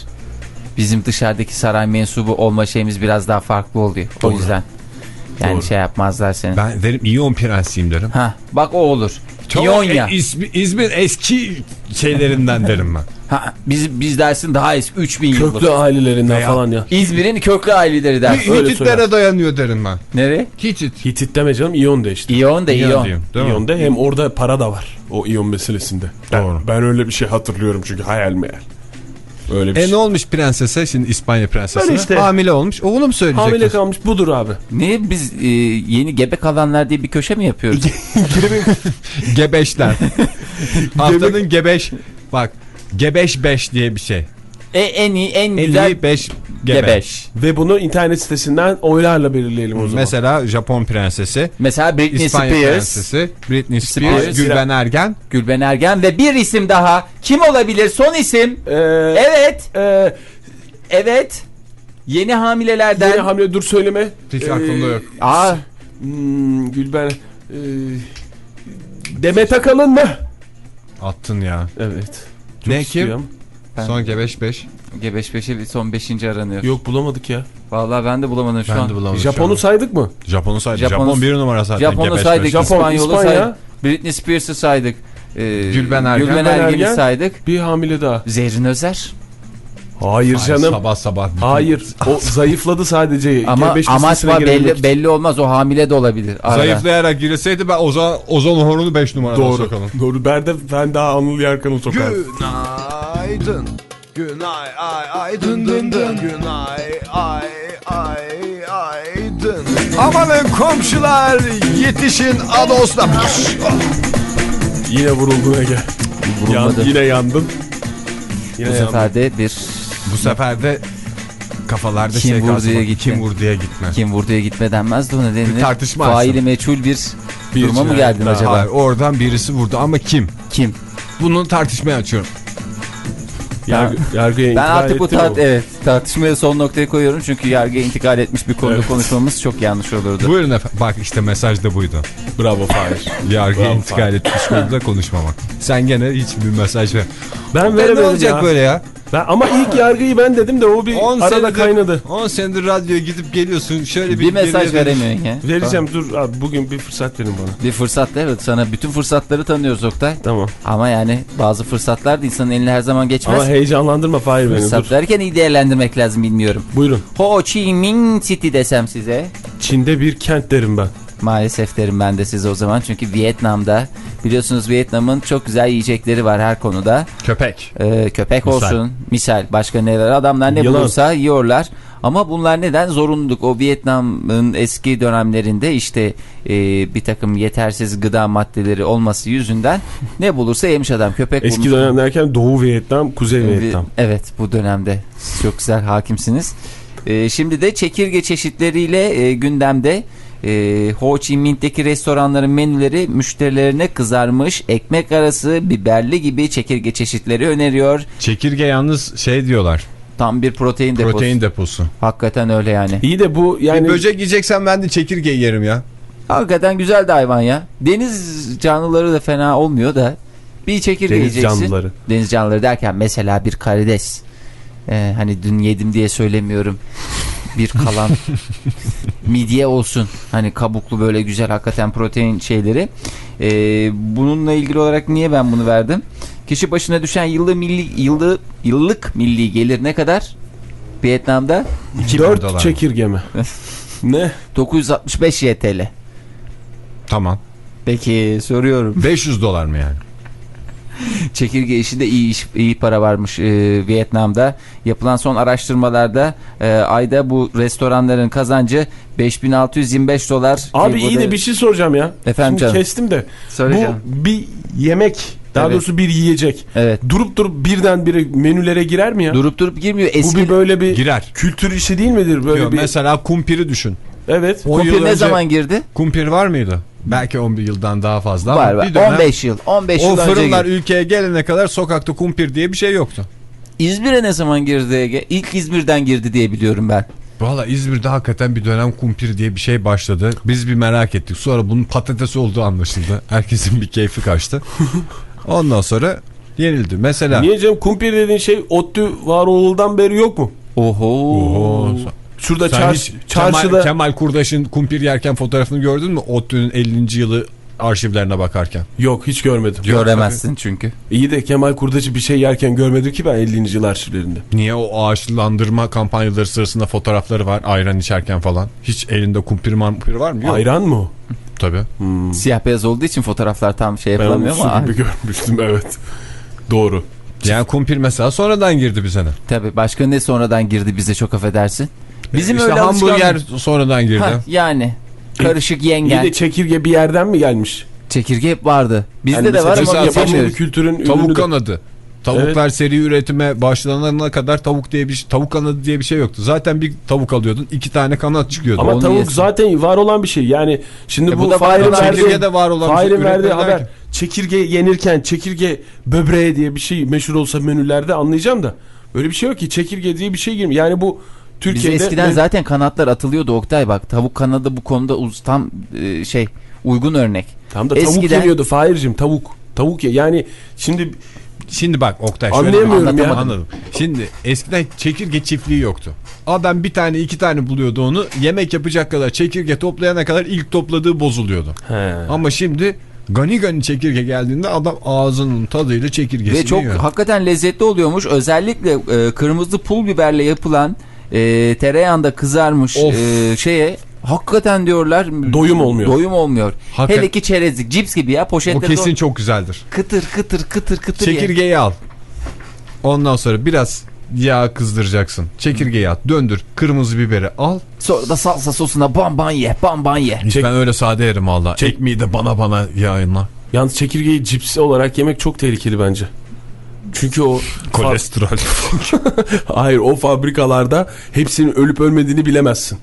S4: Bizim dışarıdaki saray mensubu olma şeyimiz biraz daha farklı oluyor. O
S3: Doğru.
S4: yüzden. Yani
S3: Doğru.
S4: şey yapmazlar seni.
S2: Ben derim İyon prensiyim derim.
S4: Ha bak o olur.
S2: Çok
S4: İonya.
S2: e- İzmir, İzmir eski şeylerinden derim ben.
S4: Ha, biz, biz dersin daha eski 3000 yıllık.
S3: Köklü ailelerinden
S2: Veya-
S3: falan ya.
S4: İzmir'in köklü aileleri der.
S2: Hititlere dayanıyor derim ben.
S4: Nereye?
S2: Hitit.
S3: Hitit deme canım İyon de işte.
S4: İyon da
S2: İyon
S4: İyon.
S2: mi?
S3: İyon'da hem orada para da var o İyon meselesinde. Ben,
S2: Doğru.
S3: ben öyle bir şey hatırlıyorum çünkü hayal meyal. Öyle bir
S2: E ne
S3: şey.
S2: olmuş prensese şimdi İspanya prensesi?
S3: Ben işte-
S2: Hamile olmuş. Oğlum söyleyecektir.
S3: Hamile kalmış budur abi.
S4: Ne biz e, yeni gebe kalanlar diye bir köşe mi yapıyoruz?
S2: Gebeşler. Haftanın gebeş. Bak gebeş 5 diye bir şey.
S4: E, en iyi en güzel
S2: 55 gebe.
S4: gebeş.
S3: Ve bunu internet sitesinden oylarla belirleyelim o zaman.
S2: Mesela Japon prensesi,
S4: Mesela Britney
S2: İspanya
S4: Spears,
S2: prensesi, Britney Spears,
S4: Spears.
S2: Gülben Ergen.
S4: Gülben Ergen ve bir isim daha. Kim olabilir? Son isim.
S3: Ee,
S4: Evet.
S3: e,
S4: Evet. Yeni hamilelerden.
S3: Yeni hamle dur söyleme.
S2: Hiç
S3: Ee,
S2: aklımda yok.
S4: Aa,
S3: Hmm, Gülben. Ee, Demet Akalın mı?
S2: Attın ya.
S3: Evet.
S2: ne kim?
S4: Ben-
S2: Son G5 5.
S4: G5 5'i son 5. aranıyor.
S3: Yok bulamadık ya.
S4: Vallahi ben de bulamadım şu
S2: Ben
S4: an.
S2: de bulamadım.
S3: Japon'u saydık mı?
S2: Japonu saydı.
S4: Japonu-
S2: Japon bir numara zaten.
S4: Japon'u
S2: G5
S4: saydık.
S3: Japon,
S4: İspanyol'u
S3: İspanya.
S4: saydık. Britney Spears'ı saydık. Ee,
S2: Gülben Ergen.
S4: Gülben Ergen'i
S3: Ergen.
S4: saydık.
S3: Bir hamile daha.
S4: Zerrin Özer.
S3: Hayır
S2: Ay,
S3: canım.
S2: Sabah sabah.
S3: Hayır. O zayıfladı sadece.
S4: Ama
S3: G5
S4: amaç var belli, belli olmaz o hamile de olabilir. Arada.
S2: Zayıflayarak girseydi ben Ozan, Ozan Horun'u 5 numarada
S3: Doğru.
S2: sokalım.
S3: Doğru. Ben de ben daha Anıl Yarkan'ı sokarım.
S6: Günaydın. Günay ay ay dın dın. Günay ay ay ay dın. Amanın komşular yetişin adosla.
S3: Yine vuruldun Ege. Yan,
S4: Vurulmadı.
S3: yine yandın. Yine
S4: Bu
S3: yandın.
S4: sefer de bir
S2: Bu sefer de kafalarda
S4: Kim
S2: şey
S4: vurduya
S2: kalsın.
S4: gitti.
S2: Kim vurduya gitme.
S4: kim vurduya gitme denmez de ona denilir.
S2: Bir tartışma
S4: Faili
S2: açsın.
S4: meçhul bir,
S3: Bir
S4: duruma mı
S3: cinayet
S4: geldin
S3: daha.
S4: acaba?
S2: Hayır, oradan birisi vurdu ama kim?
S4: Kim?
S2: Bunu tartışmaya açıyorum.
S3: Yargı, yargıya
S4: Ben artık bu tart evet, tartışmaya son noktayı koyuyorum. Çünkü yargıya intikal etmiş bir konuda
S3: Evet.
S4: konuşmamız çok yanlış olurdu.
S2: Buyurun efendim. Bak işte mesaj da buydu.
S3: Bravo Fahir.
S2: Yargıya
S3: Bravo,
S2: intikal etmiş konuda konuşmamak. Sen gene hiçbir mesaj ver.
S3: Ben
S2: Ben ne olacak
S3: ya.
S2: böyle ya?
S3: Ben, ama ilk yargıyı ben dedim de o bir
S2: 10
S3: arada
S2: senedir-
S3: kaynadı.
S2: 10 senedir radyoya gidip geliyorsun. Şöyle bir,
S4: Bir mesaj veremiyorsun ya.
S3: Vereceğim dur abi bugün bir fırsat verin bana.
S4: Bir fırsat evet sana bütün fırsatları tanıyoruz Oktay.
S3: Tamam.
S4: Ama yani bazı fırsatlar da insanın eline her zaman geçmez.
S3: Ama heyecanlandırma Fahir beni
S4: Fırsat
S3: dur.
S4: derken iyi değerlendirmek lazım bilmiyorum.
S3: Buyurun.
S4: Ho Chi Minh City desem size.
S3: Çin'de bir kent derim ben.
S4: Maalesef derim ben de size o zaman. Çünkü Vietnam'da biliyorsunuz Vietnam'ın çok güzel yiyecekleri var her konuda.
S2: Köpek.
S4: Ee, köpek
S2: Misal.
S4: olsun, misal başka neler adamlar ne
S3: Yılan.
S4: bulursa yiyorlar. Ama bunlar neden zorunluluk? O Vietnam'ın eski dönemlerinde işte e, bir takım yetersiz gıda maddeleri olması yüzünden ne bulursa yemiş adam. Köpek
S3: Eski
S4: bulmuş.
S3: dönem derken Doğu Vietnam, Kuzey Vietnam.
S4: Evet bu dönemde çok güzel hakimsiniz. Ee, şimdi de çekirge çeşitleriyle e, gündemde e, Ho Chi Minh'teki restoranların menüleri müşterilerine kızarmış ekmek arası biberli gibi çekirge çeşitleri öneriyor.
S2: Çekirge yalnız şey diyorlar.
S4: Tam bir protein deposu.
S2: Protein deposu.
S4: Hakikaten öyle yani.
S3: İyi de bu yani
S2: Bir böcek yiyeceksen ben de çekirge yerim ya.
S4: Hakikaten güzel de hayvan ya. Deniz canlıları da fena olmuyor da bir çekirge
S3: deniz
S4: yiyeceksin.
S3: canlıları.
S4: Deniz canlıları derken mesela bir karides. Ee, hani dün yedim diye söylemiyorum. Bir kalan midye olsun. Hani kabuklu böyle güzel hakikaten protein şeyleri. Ee, bununla ilgili olarak niye ben bunu verdim? Kişi başına düşen yıllık milli yıllık yıllık milli gelir ne kadar? Vietnam'da
S2: 2000 dolar.
S3: 4 çekirge mi? ne?
S4: 965 YTL.
S2: Tamam.
S4: Peki soruyorum.
S2: 500 dolar mı yani?
S4: Çekirge işinde iyi iş, iyi para varmış e, Vietnam'da. Yapılan son araştırmalarda e, ayda bu restoranların kazancı 5625 dolar.
S3: Abi
S4: E, bu
S3: iyi de bir şey soracağım ya.
S4: Efendim
S3: Şimdi
S4: canım.
S3: kestim de.
S4: Söyleyeceğim.
S3: Bu bir yemek. Daha
S4: Evet.
S3: doğrusu bir yiyecek.
S4: Evet.
S3: Durup durup birdenbire menülere girer mi ya?
S4: Durup durup girmiyor.
S3: bu
S4: Eski
S3: bir böyle bir
S2: Girer.
S3: kültür işi değil midir? Böyle
S2: Yok,
S3: bir
S2: Mesela kumpiri düşün.
S3: Evet.
S2: O
S4: kumpir ne
S2: önce
S4: zaman girdi?
S2: Kumpir var mıydı? Belki 11 yıldan daha fazla ama
S4: Var var.
S2: bir dönem
S4: 15 yıl. 15
S2: o
S4: yıl önce
S2: fırınlar ülkeye gelene kadar sokakta kumpir diye bir şey yoktu.
S4: İzmir'e ne zaman girdi? İlk İzmir'den girdi diye biliyorum ben.
S2: Valla İzmir'de hakikaten bir dönem kumpir diye bir şey başladı. Biz bir merak ettik. Sonra bunun patates olduğu anlaşıldı. Herkesin bir keyfi kaçtı. Ondan sonra yenildi. Mesela
S3: Niye canım kumpir dediğin şey ODTÜ Varoğlu'dan beri yok mu?
S4: Oho.
S2: Oho.
S3: Şurada
S2: Sen
S3: çarş- çarşıda
S2: Kemal, Kemal Kurdaş'ın kumpir yerken fotoğrafını gördün mü? ODTÜ'nün 50. yılı arşivlerine bakarken.
S3: yok hiç görmedim.
S4: Göremezsin çünkü.
S3: İyi de Kemal Kurdaç'ı bir şey yerken görmedim ki ben 50. yıl arşivlerinde.
S2: Niye o ağaçlandırma kampanyaları sırasında fotoğrafları var ayran içerken falan. Hiç elinde kumpir mampir var mı? Yok.
S3: Ayran mı?
S2: Tabii.
S4: Siyah beyaz olduğu için fotoğraflar tam şey
S3: Ben
S4: yapılamıyor ama.
S3: gibi görmüştüm evet. Doğru.
S2: Yani kumpir mesela sonradan girdi bize de.
S4: Tabii başka ne sonradan girdi bize çok affedersin. Bizim
S2: işte
S4: öyle
S2: hamburger
S4: alışkanlık-
S2: sonradan girdi.
S4: Ha, yani karışık yengen.
S3: de çekirge bir yerden mi gelmiş?
S4: Çekirge hep vardı. Bizde
S3: Yani
S4: de var ama yapamıyoruz.
S3: kültürün
S2: Tavuk
S3: de-
S2: kanadı. Tavuklar seri üretime başlanana kadar tavuk diye bir şey- tavuk kanadı diye bir şey yoktu. Zaten bir tavuk alıyordun, iki tane kanat çıkıyordu.
S3: Ama
S4: Onu
S3: tavuk
S4: yesin.
S3: zaten var olan bir şey. Yani şimdi
S4: E bu
S3: bu, Fahir'in
S4: olan-
S3: verdiği,
S2: Çekirge de var olan bir şey,
S3: Fahir'in verdiği haber
S2: ki.
S3: çekirge yenirken çekirge böbreği diye bir şey meşhur olsa menülerde anlayacağım da böyle bir şey yok ki çekirge diye bir şey girmiyor. Yani bu Türkiye'de
S4: Biz eskiden zaten kanatlar atılıyordu Oktay bak. Tavuk kanadı bu konuda uz, tam e, şey uygun örnek.
S3: tam da tavuk
S4: eskiden-
S3: yeniyordu Fahir'cim tavuk. Tavuk ya yani şimdi
S2: Şimdi bak Oktay şöyle
S3: Anlayamıyorum ya.
S2: Anladım. Şimdi eskiden çekirge çiftliği yoktu. Adam bir tane iki tane buluyordu onu. Yemek yapacak kadar çekirge toplayana kadar ilk topladığı bozuluyordu.
S3: He.
S2: Ama şimdi gani gani çekirge geldiğinde adam ağzının tadıyla çekirgesini
S4: Ve çok
S2: yiyor.
S4: hakikaten lezzetli oluyormuş. Özellikle e, kırmızı pul biberle yapılan e, tereyağında kızarmış
S2: Of.
S4: e, şeye hakikaten diyorlar
S3: Doyum olmuyor.
S4: Doyum olmuyor.
S2: Hakikaten-
S4: Hele ki çerezlik cips gibi ya
S2: O
S4: poşette
S2: kesin
S4: do-
S2: çok güzeldir.
S4: kıtır kıtır kıtır kıtır ye.
S2: Çekirgeyi al. Ondan sonra biraz yağ kızdıracaksın. Çekirgeyi at. Döndür. Kırmızı biberi al.
S4: Sonra da salsa sosuna bam bam ye bam bam ye.
S2: Hiç ben öyle sade yerim valla.
S3: Çek-
S2: Ekmeği de bana bana yayınla.
S3: Yalnız çekirgeyi cips olarak yemek çok tehlikeli bence. Çünkü o
S2: Kolesterol.
S3: hayır o fabrikalarda hepsinin ölüp ölmediğini bilemezsin.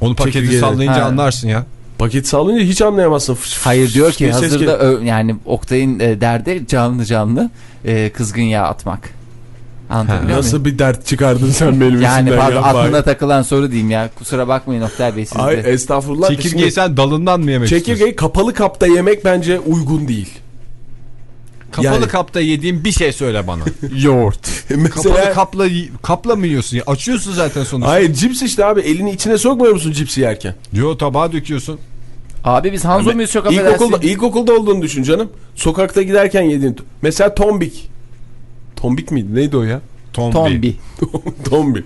S2: Onu paketi
S3: Çekirge-
S2: sallayınca
S4: Ha.
S2: anlarsın ya.
S3: Paket sağlayınca hiç anlayamazsın.
S4: Hayır diyor ki hazırda yani Oktay'ın e, derdi canlı canlı e, kızgın yağ atmak. Anlatabiliyor?
S3: Nasıl bir dert çıkardın sen benim
S4: Yani pardon
S3: ya,
S4: aklına takılan soru diyeyim ya. Kusura bakmayın Oktay Bey siz
S3: Ay
S4: de.
S3: estağfurullah.
S2: Çekirgeyi
S3: Şimdi
S2: sen dalından mı yemek istiyorsun?
S3: Çekirgeyi kapalı kapta yemek bence uygun değil.
S2: Kapalı
S3: Yani-
S2: kapta yediğin bir şey söyle bana.
S3: Yoğurt.
S2: Kapalı
S3: Mesela
S2: kapla kapla mı yiyorsun? ya? Açıyorsun zaten sonuçta.
S3: Hayır cips işte abi elini içine sokmuyor musun cipsi yerken?
S2: Yo tabağa döküyorsun.
S4: Abi biz Hanzo muyuz çok affedersin.
S3: İlkokulda, ilkokulda olduğunu düşün canım. Sokakta giderken yediğin. Mesela tombik. Tombik miydi? Neydi o ya?
S2: Tombi.
S4: Tombi.
S3: Tombi.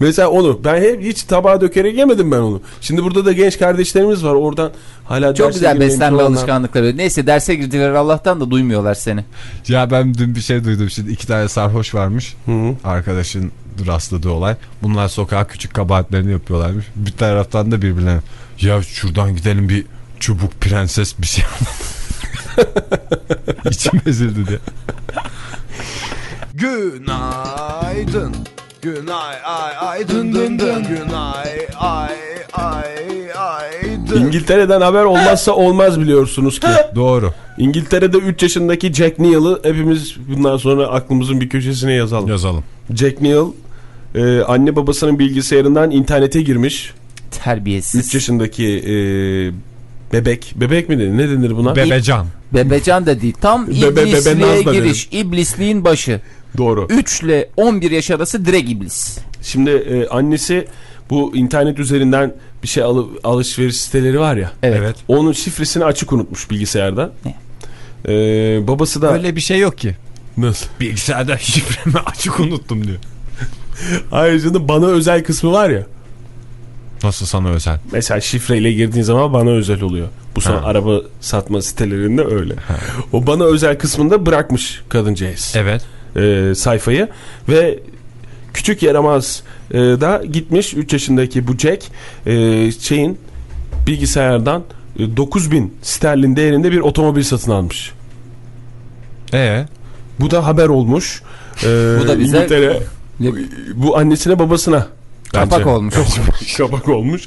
S3: Mesela onu ben hep hiç tabağa dökerek yemedim ben onu. Şimdi burada da genç kardeşlerimiz var oradan hala
S4: Çok güzel beslenme
S3: olanlar.
S4: alışkanlıkları. Neyse derse girdiler Allah'tan da duymuyorlar seni.
S2: Ya ben dün bir şey duydum şimdi iki tane sarhoş varmış.
S3: Hı -hı.
S2: Arkadaşın rastladığı olay. Bunlar sokağa küçük kabahatlerini yapıyorlarmış. Bir taraftan da birbirlerine ya şuradan gidelim bir çubuk prenses bir şey İçim ezildi diye. Günaydın. Günay ay ay dın dın dın. Günay ay ay ay dın.
S3: İngiltere'den haber olmazsa olmaz biliyorsunuz ki.
S2: Doğru.
S3: İngiltere'de 3 yaşındaki Jack Neal'ı hepimiz bundan sonra aklımızın bir köşesine yazalım.
S2: Yazalım.
S3: Jack Neal e, anne babasının bilgisayarından internete girmiş.
S4: Terbiyesiz.
S3: 3 yaşındaki e, bebek. Bebek mi denir? Ne denir buna?
S2: Bebecan.
S4: Bebecan da değil. Tam
S3: Bebe- bebe
S4: iblisliğe
S3: da
S4: giriş. İblisliğin başı.
S3: Doğru.
S4: 3 ile 11 yaş arası direkt iblis.
S3: Şimdi e, annesi bu internet üzerinden bir şey alı, alışveriş siteleri var ya.
S4: Evet.
S2: Evet.
S3: Onun şifresini açık unutmuş bilgisayarda.
S4: Ne?
S3: E, babası da
S2: Öyle bir şey yok ki.
S3: nasıl?
S2: Bilgisayarda şifremi açık unuttum diyor.
S3: Ayrıca bana özel kısmı var ya.
S2: Nasıl sana özel?
S3: Mesela şifreyle girdiğin zaman bana özel oluyor. Bu son
S2: Ha.
S3: araba satma sitelerinde öyle. O bana özel kısmında bırakmış kadıncağız
S2: Evet.
S3: e, sayfayı ve küçük yaramaz e, da gitmiş 3 yaşındaki bu Jack e, şeyin bilgisayardan e, 9000 sterlin değerinde bir otomobil satın almış.
S2: Ee,
S3: Bu da haber olmuş. E,
S4: Bu da bize-
S3: İngiltere bu annesine babasına
S4: Kapak olmuş.
S3: Kapak olmuş.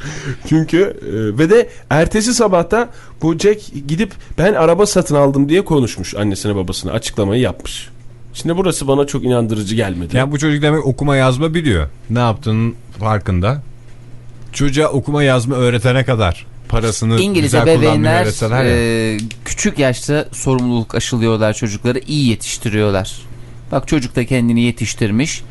S3: Çünkü e, ve de ertesi sabahta bu Jack gidip ben araba satın aldım diye konuşmuş annesine babasına açıklamayı yapmış. Şimdi burası bana çok inandırıcı gelmedi.
S2: yani bu çocuk demek okuma yazma biliyor. Ne yaptığının farkında. Çocuğa okuma yazma öğretene kadar parasını
S4: İngiliz
S2: güzel öğretseler ya.
S4: e, küçük yaşta sorumluluk aşılıyorlar çocukları iyi yetiştiriyorlar. Bak çocuk da kendini yetiştirmiş.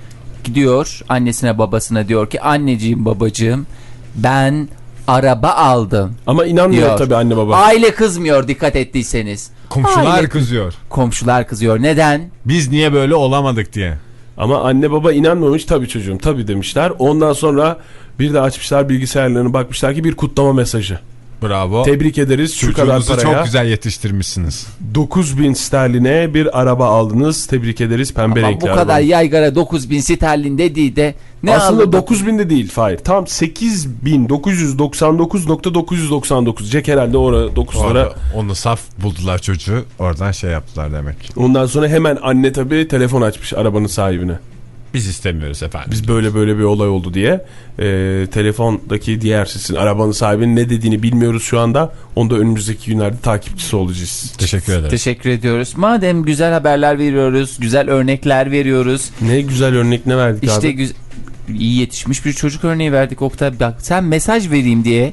S4: Gidiyor annesine babasına diyor ki anneciğim babacığım ben araba aldım.
S3: Ama inanmıyor
S4: Diyor.
S3: tabii anne baba.
S4: Aile kızmıyor dikkat ettiyseniz.
S2: Komşular
S4: Aile-
S2: kızıyor.
S4: Komşular kızıyor. Neden?
S2: Biz niye böyle olamadık diye.
S3: Ama anne baba inanmamış tabii çocuğum tabii demişler. Ondan sonra bir de açmışlar bilgisayarlarını bakmışlar ki bir kutlama mesajı.
S2: Bravo.
S3: Tebrik ederiz şu kadar paraya.
S2: çok güzel yetiştirmişsiniz.
S3: 9000 sterline bir araba aldınız. Tebrik ederiz pembe
S4: Ama bu
S3: renkli
S4: kadar
S3: araba.
S4: yaygara 9000 sterlin dediği de ne
S3: Aslında
S4: aldı?
S3: 9000 de değil Fahir. Tam 8999.999. Jack herhalde orada 9'lara.
S2: Orada onu saf buldular çocuğu. Oradan şey yaptılar demek.
S3: Ondan sonra hemen anne tabii telefon açmış arabanın sahibine.
S2: Biz istemiyoruz efendim.
S3: Biz böyle böyle bir olay oldu diye. Ee, telefondaki diğer sesin arabanın sahibinin ne dediğini bilmiyoruz şu anda. Onu da önümüzdeki günlerde takipçisi olacağız.
S2: Teşekkür ederim.
S4: Teşekkür ediyoruz. Madem güzel haberler veriyoruz, güzel örnekler veriyoruz.
S3: Ne güzel örnek ne verdik
S4: İşte
S3: abi.
S4: güz- iyi yetişmiş bir çocuk örneği verdik Oktay. Bak sen mesaj vereyim diye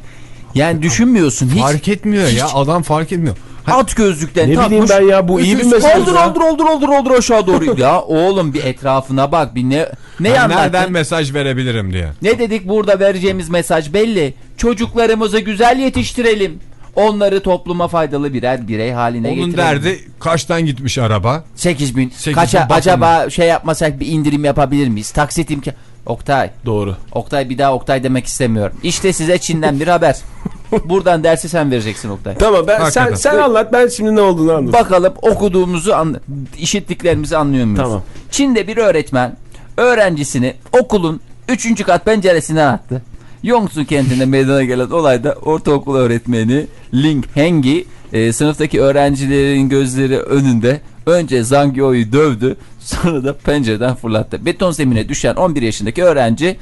S4: yani düşünmüyorsun hiç.
S2: Fark etmiyor ya adam fark etmiyor.
S4: At gözlükten
S3: Ne
S4: takmış.
S3: bileyim ben ya, bu iyi bir mesaj
S4: Oldur oldur oldur oldur oldur aşağı doğru. ya oğlum bir etrafına bak bir ne ne
S2: Ben
S4: anlattın?
S2: nereden mesaj verebilirim diye.
S4: Ne dedik burada vereceğimiz mesaj belli. Çocuklarımızı güzel yetiştirelim. Onları topluma faydalı birer birey haline
S2: Onun
S4: getirelim.
S2: derdi kaçtan gitmiş araba?
S4: 8 bin.
S2: 8 bin
S4: Kaça acaba şey yapmasak bir indirim yapabilir miyiz? Taksit imkan. Oktay.
S3: Doğru.
S4: Oktay bir daha Oktay demek istemiyorum. İşte size Çin'den bir haber. Buradan dersi sen vereceksin Oktay.
S3: Tamam ben sen
S2: Hakikaten.
S3: sen anlat ben şimdi ne olduğunu anlatayım.
S4: Bakalım okuduğumuzu, an, işittiklerimizi anlıyor muyuz?
S3: Tamam.
S4: Çin'de bir öğretmen öğrencisini okulun 3. kat penceresinden attı. Yongsu kentinde meydana gelen olayda ortaokul öğretmeni Ling Hengi e, sınıftaki öğrencilerin gözleri önünde önce Zangyo'yu dövdü sonra da pencereden fırlattı. Beton zemine düşen 11 yaşındaki öğrenci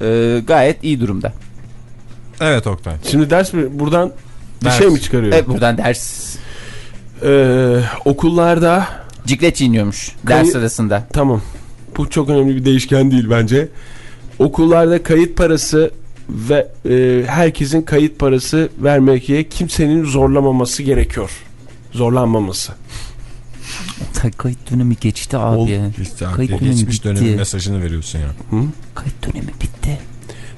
S4: e, gayet iyi durumda.
S2: Evet Oktay.
S3: Şimdi ders mi buradan bir
S2: Ders.
S3: şey mi çıkarıyor?
S4: Evet buradan ders
S3: Ee, okullarda
S4: ciklet çiğniyormuş
S3: Kayı-
S4: ders sırasında.
S3: tamam. Bu çok önemli bir değişken değil bence. Okullarda kayıt parası ve e, herkesin kayıt parası vermeye kimsenin zorlamaması gerekiyor. Zorlanmaması.
S4: Kayıt dönemi geçti abi.
S3: Ol-
S4: ya.
S2: İşte
S4: Kayıt dönemi
S2: geçmiş
S4: bitti.
S2: dönemin mesajını veriyorsun ya.
S4: Kayıt dönemi bitti.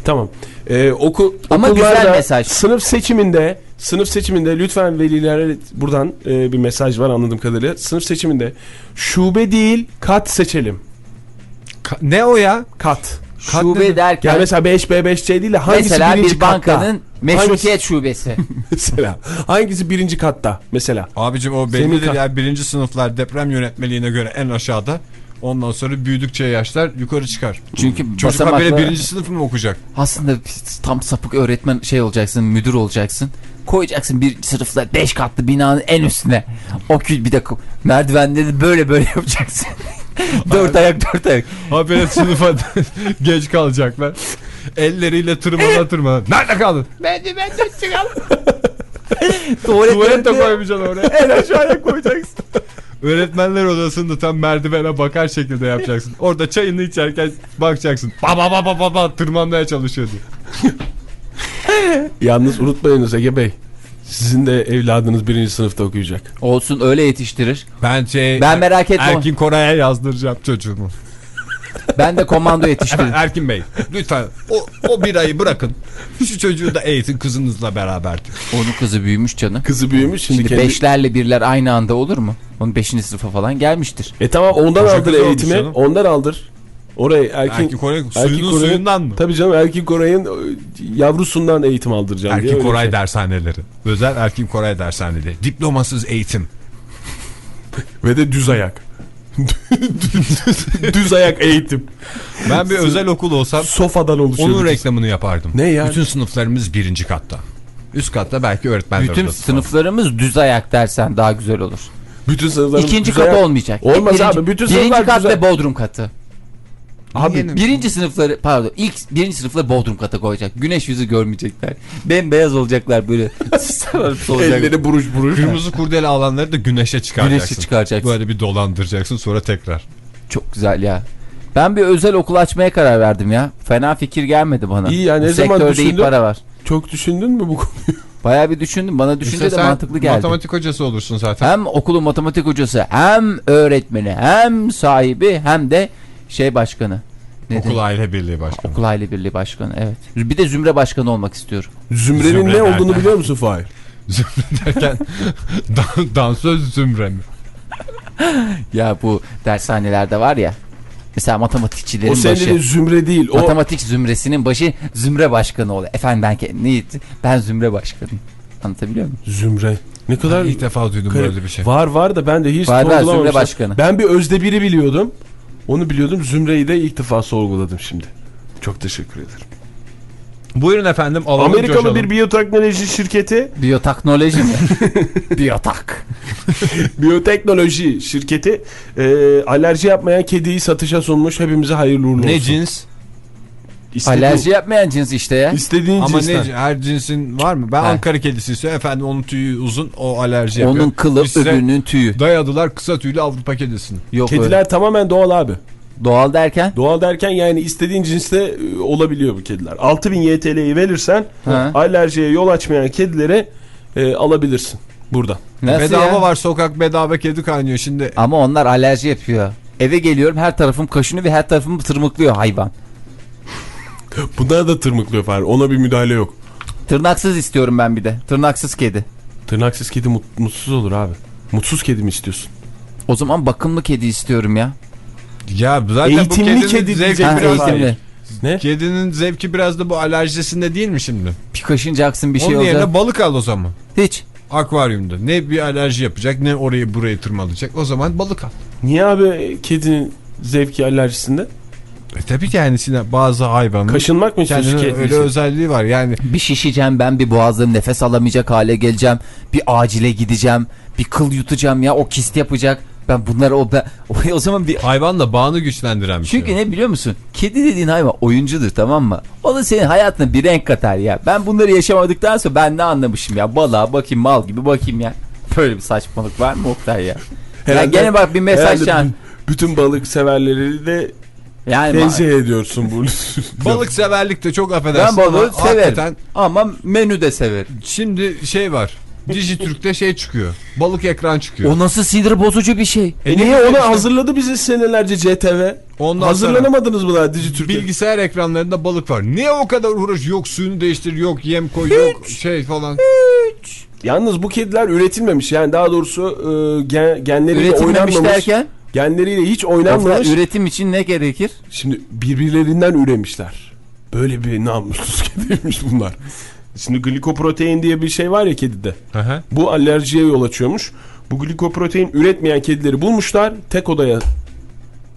S3: Tamam. Ee, oku,
S4: Ama
S3: okullarda
S4: güzel mesaj.
S3: Sınıf seçiminde sınıf seçiminde lütfen velilere buradan e, bir mesaj var anladığım kadarıyla. Sınıf seçiminde şube değil kat seçelim.
S2: Ka- ne o ya?
S3: Kat.
S2: Kat
S4: Şube
S2: nedir?
S4: derken
S3: Yani mesela 5B 5C değil de hangisi
S4: mesela
S3: birinci
S4: bir bankanın
S3: katta?
S4: meşrutiyet şubesi.
S3: mesela hangisi birinci katta mesela?
S2: Abicim o bellidir ya birinci sınıflar deprem yönetmeliğine göre en aşağıda. Ondan sonra büyüdükçe yaşlar yukarı çıkar.
S4: Çünkü
S2: Çocuk haberi birinci sınıf mı okuyacak?
S4: Aslında tam sapık öğretmen şey olacaksın, müdür olacaksın. Koyacaksın bir sınıfta 5 katlı binanın en üstüne. O bir de merdivenleri böyle böyle yapacaksın. Dört ayak dört ayak.
S2: Haberi sınıfa geç kalacaklar. Elleriyle tırmana tırmana. Nerede kaldın?
S4: Tuvalet,
S2: Tuvalet de
S4: Tuvalet
S2: koymayacaksın oraya. En aşağıya koyacaksın. Öğretmenler odasında tam merdivene bakar şekilde yapacaksın. Orada çayını içerken bakacaksın. Baba baba baba tırmanmaya çalışıyordu.
S3: Yalnız unutmayınız Ege Bey. Sizin de evladınız birinci sınıfta okuyacak.
S4: Olsun öyle yetiştirir.
S2: Ben şey
S4: Ben merak etme.
S2: Erkin Koray'a yazdıracağım çocuğumu.
S4: Ben de komando yetiştiririm.
S2: Erkin Bey lütfen o, o bir ayı bırakın. Şu çocuğu da eğitin kızınızla beraber.
S4: Onun kızı büyümüş canım.
S3: Kızı büyümüş şimdi,
S4: Şimdi
S3: kendi...
S4: beşlerle birler aynı anda olur mu? Onun beşinci sınıfa falan gelmiştir.
S3: E tamam ondan aldır eğitimi. Ondan aldır. Orayı Erkin,
S2: Erkin Koray
S3: Erkin
S2: suyunun
S3: Koray'ın-
S2: suyundan mı?
S3: Tabii canım Erkin Koray'ın e, yavrusundan eğitim aldıracağım diye
S2: Erkin
S3: öyle
S2: Koray
S3: şey.
S2: dershaneleri. Özel Erkin Koray dershaneleri. Diplomasız eğitim.
S3: Ve de düz ayak. düz ayak eğitim.
S2: Ben bir özel okul olsam
S3: Sofadan oluşuyor.
S2: onun reklamını yapardım.
S3: Ne ya?
S2: Bütün sınıflarımız birinci katta. Üst katta belki öğretmenler
S4: Bütün
S2: odası falan.
S4: sınıflarımız düz ayak dersen daha güzel olur.
S3: Bütün sınıfların
S4: İkinci
S3: düz
S4: kat
S3: ayak-
S4: olmayacak.
S3: Olmaz
S4: birinci,
S3: abi, bütün
S4: birinci kat
S3: düz
S4: ve bodrum katı.
S3: Abi
S4: Birinci sınıfları pardon ilk birinci sınıfları bodrum kata koyacak. Güneş yüzü görmeyecekler. Bembeyaz olacaklar böyle.
S3: Elleri buruş buruş.
S2: Kırmızı kurdele alanları da güneşe çıkaracaksın.
S4: Güneşe çıkaracaksın.
S2: Böyle bir dolandıracaksın sonra tekrar.
S4: Çok güzel ya. Ben bir özel okul açmaya karar verdim ya. Fena fikir gelmedi bana.
S3: İyi ya, ne
S4: Bu
S3: zaman
S4: sektörde iyi
S3: düşündün?
S4: para var.
S3: Çok düşündün mü bu konuyu?
S4: Bayağı bir düşündüm. Bana düşünce
S2: İşte
S4: de mantıklı geldi.
S2: Matematik hocası olursun zaten.
S4: Hem okulun matematik hocası hem öğretmeni hem sahibi hem de şey başkanı. Ne
S2: Okul aile birliği başkanı.
S4: Okul aile birliği başkanı evet. Bir de zümre başkanı olmak istiyorum.
S3: Zümrenin
S2: Zümre
S3: ne olduğunu
S2: nereden?
S3: biliyor musun Fahir?
S2: Zümre derken dan- dansöz zümre mi?
S4: Ya bu dershanelerde var ya. Mesela matematikçilerin
S3: O senin
S4: başı.
S3: zümre değil. O
S4: Matematik zümresinin başı zümre başkanı oluyor. Efendim ben ke- ne ben zümre başkanıyım. Anlatabiliyor muyum?
S3: zümre. Ne kadar
S2: İlk defa duydum böyle bir şey.
S3: Var var da ben de hiç
S4: Var, var. Zümre Başkanı.
S3: Ben bir özde biri biliyordum. Onu biliyordum. Zümre'yi de ilk defa sorguladım şimdi. Çok teşekkür ederim.
S2: Buyurun efendim alalım
S3: Amerikalı
S2: coşalım.
S3: bir biyoteknoloji şirketi,
S4: Biyoteknoloji mi? Biyotak.
S3: biyoteknoloji şirketi e, alerji yapmayan kediyi satışa sunmuş. Hepimize hayırlı uğurlu olsun.
S2: Ne cins?
S3: İstediğin,
S4: Alerji yapmayan cins işte ya.
S3: İstediğin
S2: Ama
S3: cinsten.
S2: ne her cinsin var mı? Ben
S4: Ha.
S2: Ankara kedisi istiyorum. Efendim onun tüyü uzun o alerji yapıyor.
S4: Onun kılı
S2: Biz
S4: öbürünün tüyü.
S2: Dayadılar kısa tüylü Avrupa kedisini.
S4: Yok öyle.
S3: Kediler tamamen doğal abi.
S4: Doğal derken?
S3: Doğal derken yani istediğin cinste e, olabiliyor bu kediler. 6000 YTL'yi verirsen
S4: Ha.
S3: alerjiye yol açmayan kedileri e, alabilirsin buradan.
S4: Nasıl
S2: bedava
S4: ya?
S2: var sokak bedava kedi kaynıyor şimdi.
S4: Ama onlar alerji yapıyor. Eve geliyorum her tarafım kaşınıyor ve her tarafım tırmıklıyor hayvan.
S3: Bunlar da tırmıklıyor Fahri. Ona bir müdahale yok.
S4: Tırnaksız istiyorum ben bir de. Tırnaksız kedi.
S3: Tırnaksız kedi mut- mutsuz olur abi. Mutsuz kedi mi istiyorsun?
S4: O zaman bakımlı kedi istiyorum ya.
S2: Ya zaten
S3: Eğitimli
S2: bu kedinin
S3: kedi
S2: zevki
S4: Ha,
S2: biraz...
S4: eğitimli.
S3: Ne?
S2: Kedinin zevki biraz da bu alerjisinde değil mi şimdi?
S4: Bir kaşınacaksın bir şey
S2: Onun
S4: olacak.
S2: yerine balık al o zaman.
S4: Hiç.
S2: Akvaryumda. Ne bir alerji yapacak ne orayı burayı tırmalayacak. O zaman balık al.
S3: Niye abi kedinin zevki alerjisinde?
S2: E tabii ki yani şimdi bazı hayvanın
S3: Kaşınmak mı
S2: kendine öyle
S3: için?
S2: özelliği var. Yani
S4: Bir şişeceğim ben bir boğazım nefes alamayacak hale geleceğim. Bir acile gideceğim. Bir kıl yutacağım ya o kist yapacak. Ben bunları o, ben, o, o zaman bir
S2: hayvanla bağını güçlendiren bir
S4: Çünkü
S2: şey.
S4: ne biliyor musun? Kedi dediğin hayvan oyuncudur tamam mı? O da senin hayatına bir renk katar ya. Ben bunları yaşamadıktan sonra ben ne anlamışım ya? Balığa bakayım mal gibi bakayım ya. Böyle bir saçmalık var mı Oktay ya? ya
S3: Herhalde-
S4: gene bak bir mesaj
S3: herhalde Bütün balık severleri de
S4: Yani
S3: tenzih ediyorsun bunu.
S2: Balık severlik de çok affedersin.
S4: ben balığı
S2: ama
S4: severim.
S2: hakikaten
S4: Ama menü de severim.
S2: Şimdi şey var. Dijitürk'te şey çıkıyor. Balık ekran çıkıyor.
S4: O nasıl sinir bozucu bir şey.
S3: E
S2: ne
S3: niye onu
S2: işte.
S3: hazırladı bizi senelerce CTV?
S2: Ondan
S3: Hazırlanamadınız mı daha Dijitürk'e?
S2: Bilgisayar ekranlarında balık var. Niye o kadar uğraş? Yok suyunu değiştir, yok yem koy, yok şey falan.
S3: Yalnız bu kediler üretilmemiş. Yani daha doğrusu e, gen,
S4: Üretilmemiş
S3: oynanmamış.
S4: derken
S3: Genleriyle hiç oynanmamış.
S4: üretim için ne gerekir?
S3: Şimdi birbirlerinden üremişler. Böyle bir namussuz kediymiş bunlar. Şimdi glikoprotein diye bir şey var ya kedide.
S2: Hı hı.
S3: Bu alerjiye yol açıyormuş. Bu glikoprotein üretmeyen kedileri bulmuşlar. Tek odaya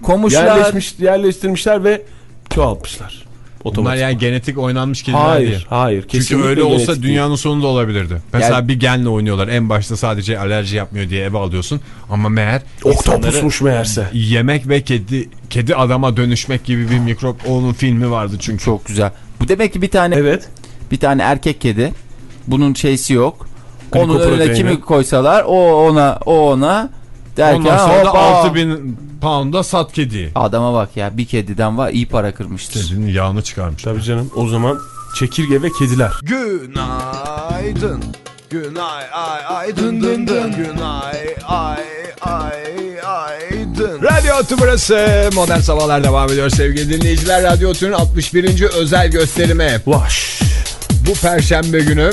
S4: Komuşlar.
S3: yerleşmiş, yerleştirmişler ve çoğaltmışlar.
S2: Bunlar
S3: Otomatik.
S2: yani genetik oynanmış kediler
S3: hayır,
S2: değil.
S3: hayır.
S2: Çünkü
S3: kesinlikle
S2: öyle olsa
S3: değil.
S2: dünyanın sonu da olabilirdi. Mesela
S4: Yani-
S2: bir genle oynuyorlar. En başta sadece alerji yapmıyor diye eve alıyorsun. Ama meğer
S3: Oktopusmuş meğerse.
S2: yemek ve kedi kedi adama dönüşmek gibi bir mikrop onun filmi vardı çünkü.
S4: Çok güzel. Bu demek ki bir tane
S3: Evet.
S4: bir tane erkek kedi. Bunun şeysi yok. Onun
S3: Glikoproteini.
S4: önüne kimi koysalar o ona o ona derken
S2: Ondan sonra da
S4: hoppa.
S2: 6000 pound'a sat kediyi.
S4: Adama bak ya bir kediden var iyi para kırmıştır.
S2: Kedinin yağını çıkarmış.
S3: Tabii canım. O zaman çekirge ve kediler.
S1: Günaydın. Günay ay ay dın dın dın. Günay ay ay ay dın.
S2: Radyo Otu burası. Modern Sabahlar devam ediyor sevgili dinleyiciler. Radyo Otu'nun 61. özel gösterimi.
S3: Vaş.
S2: Bu perşembe günü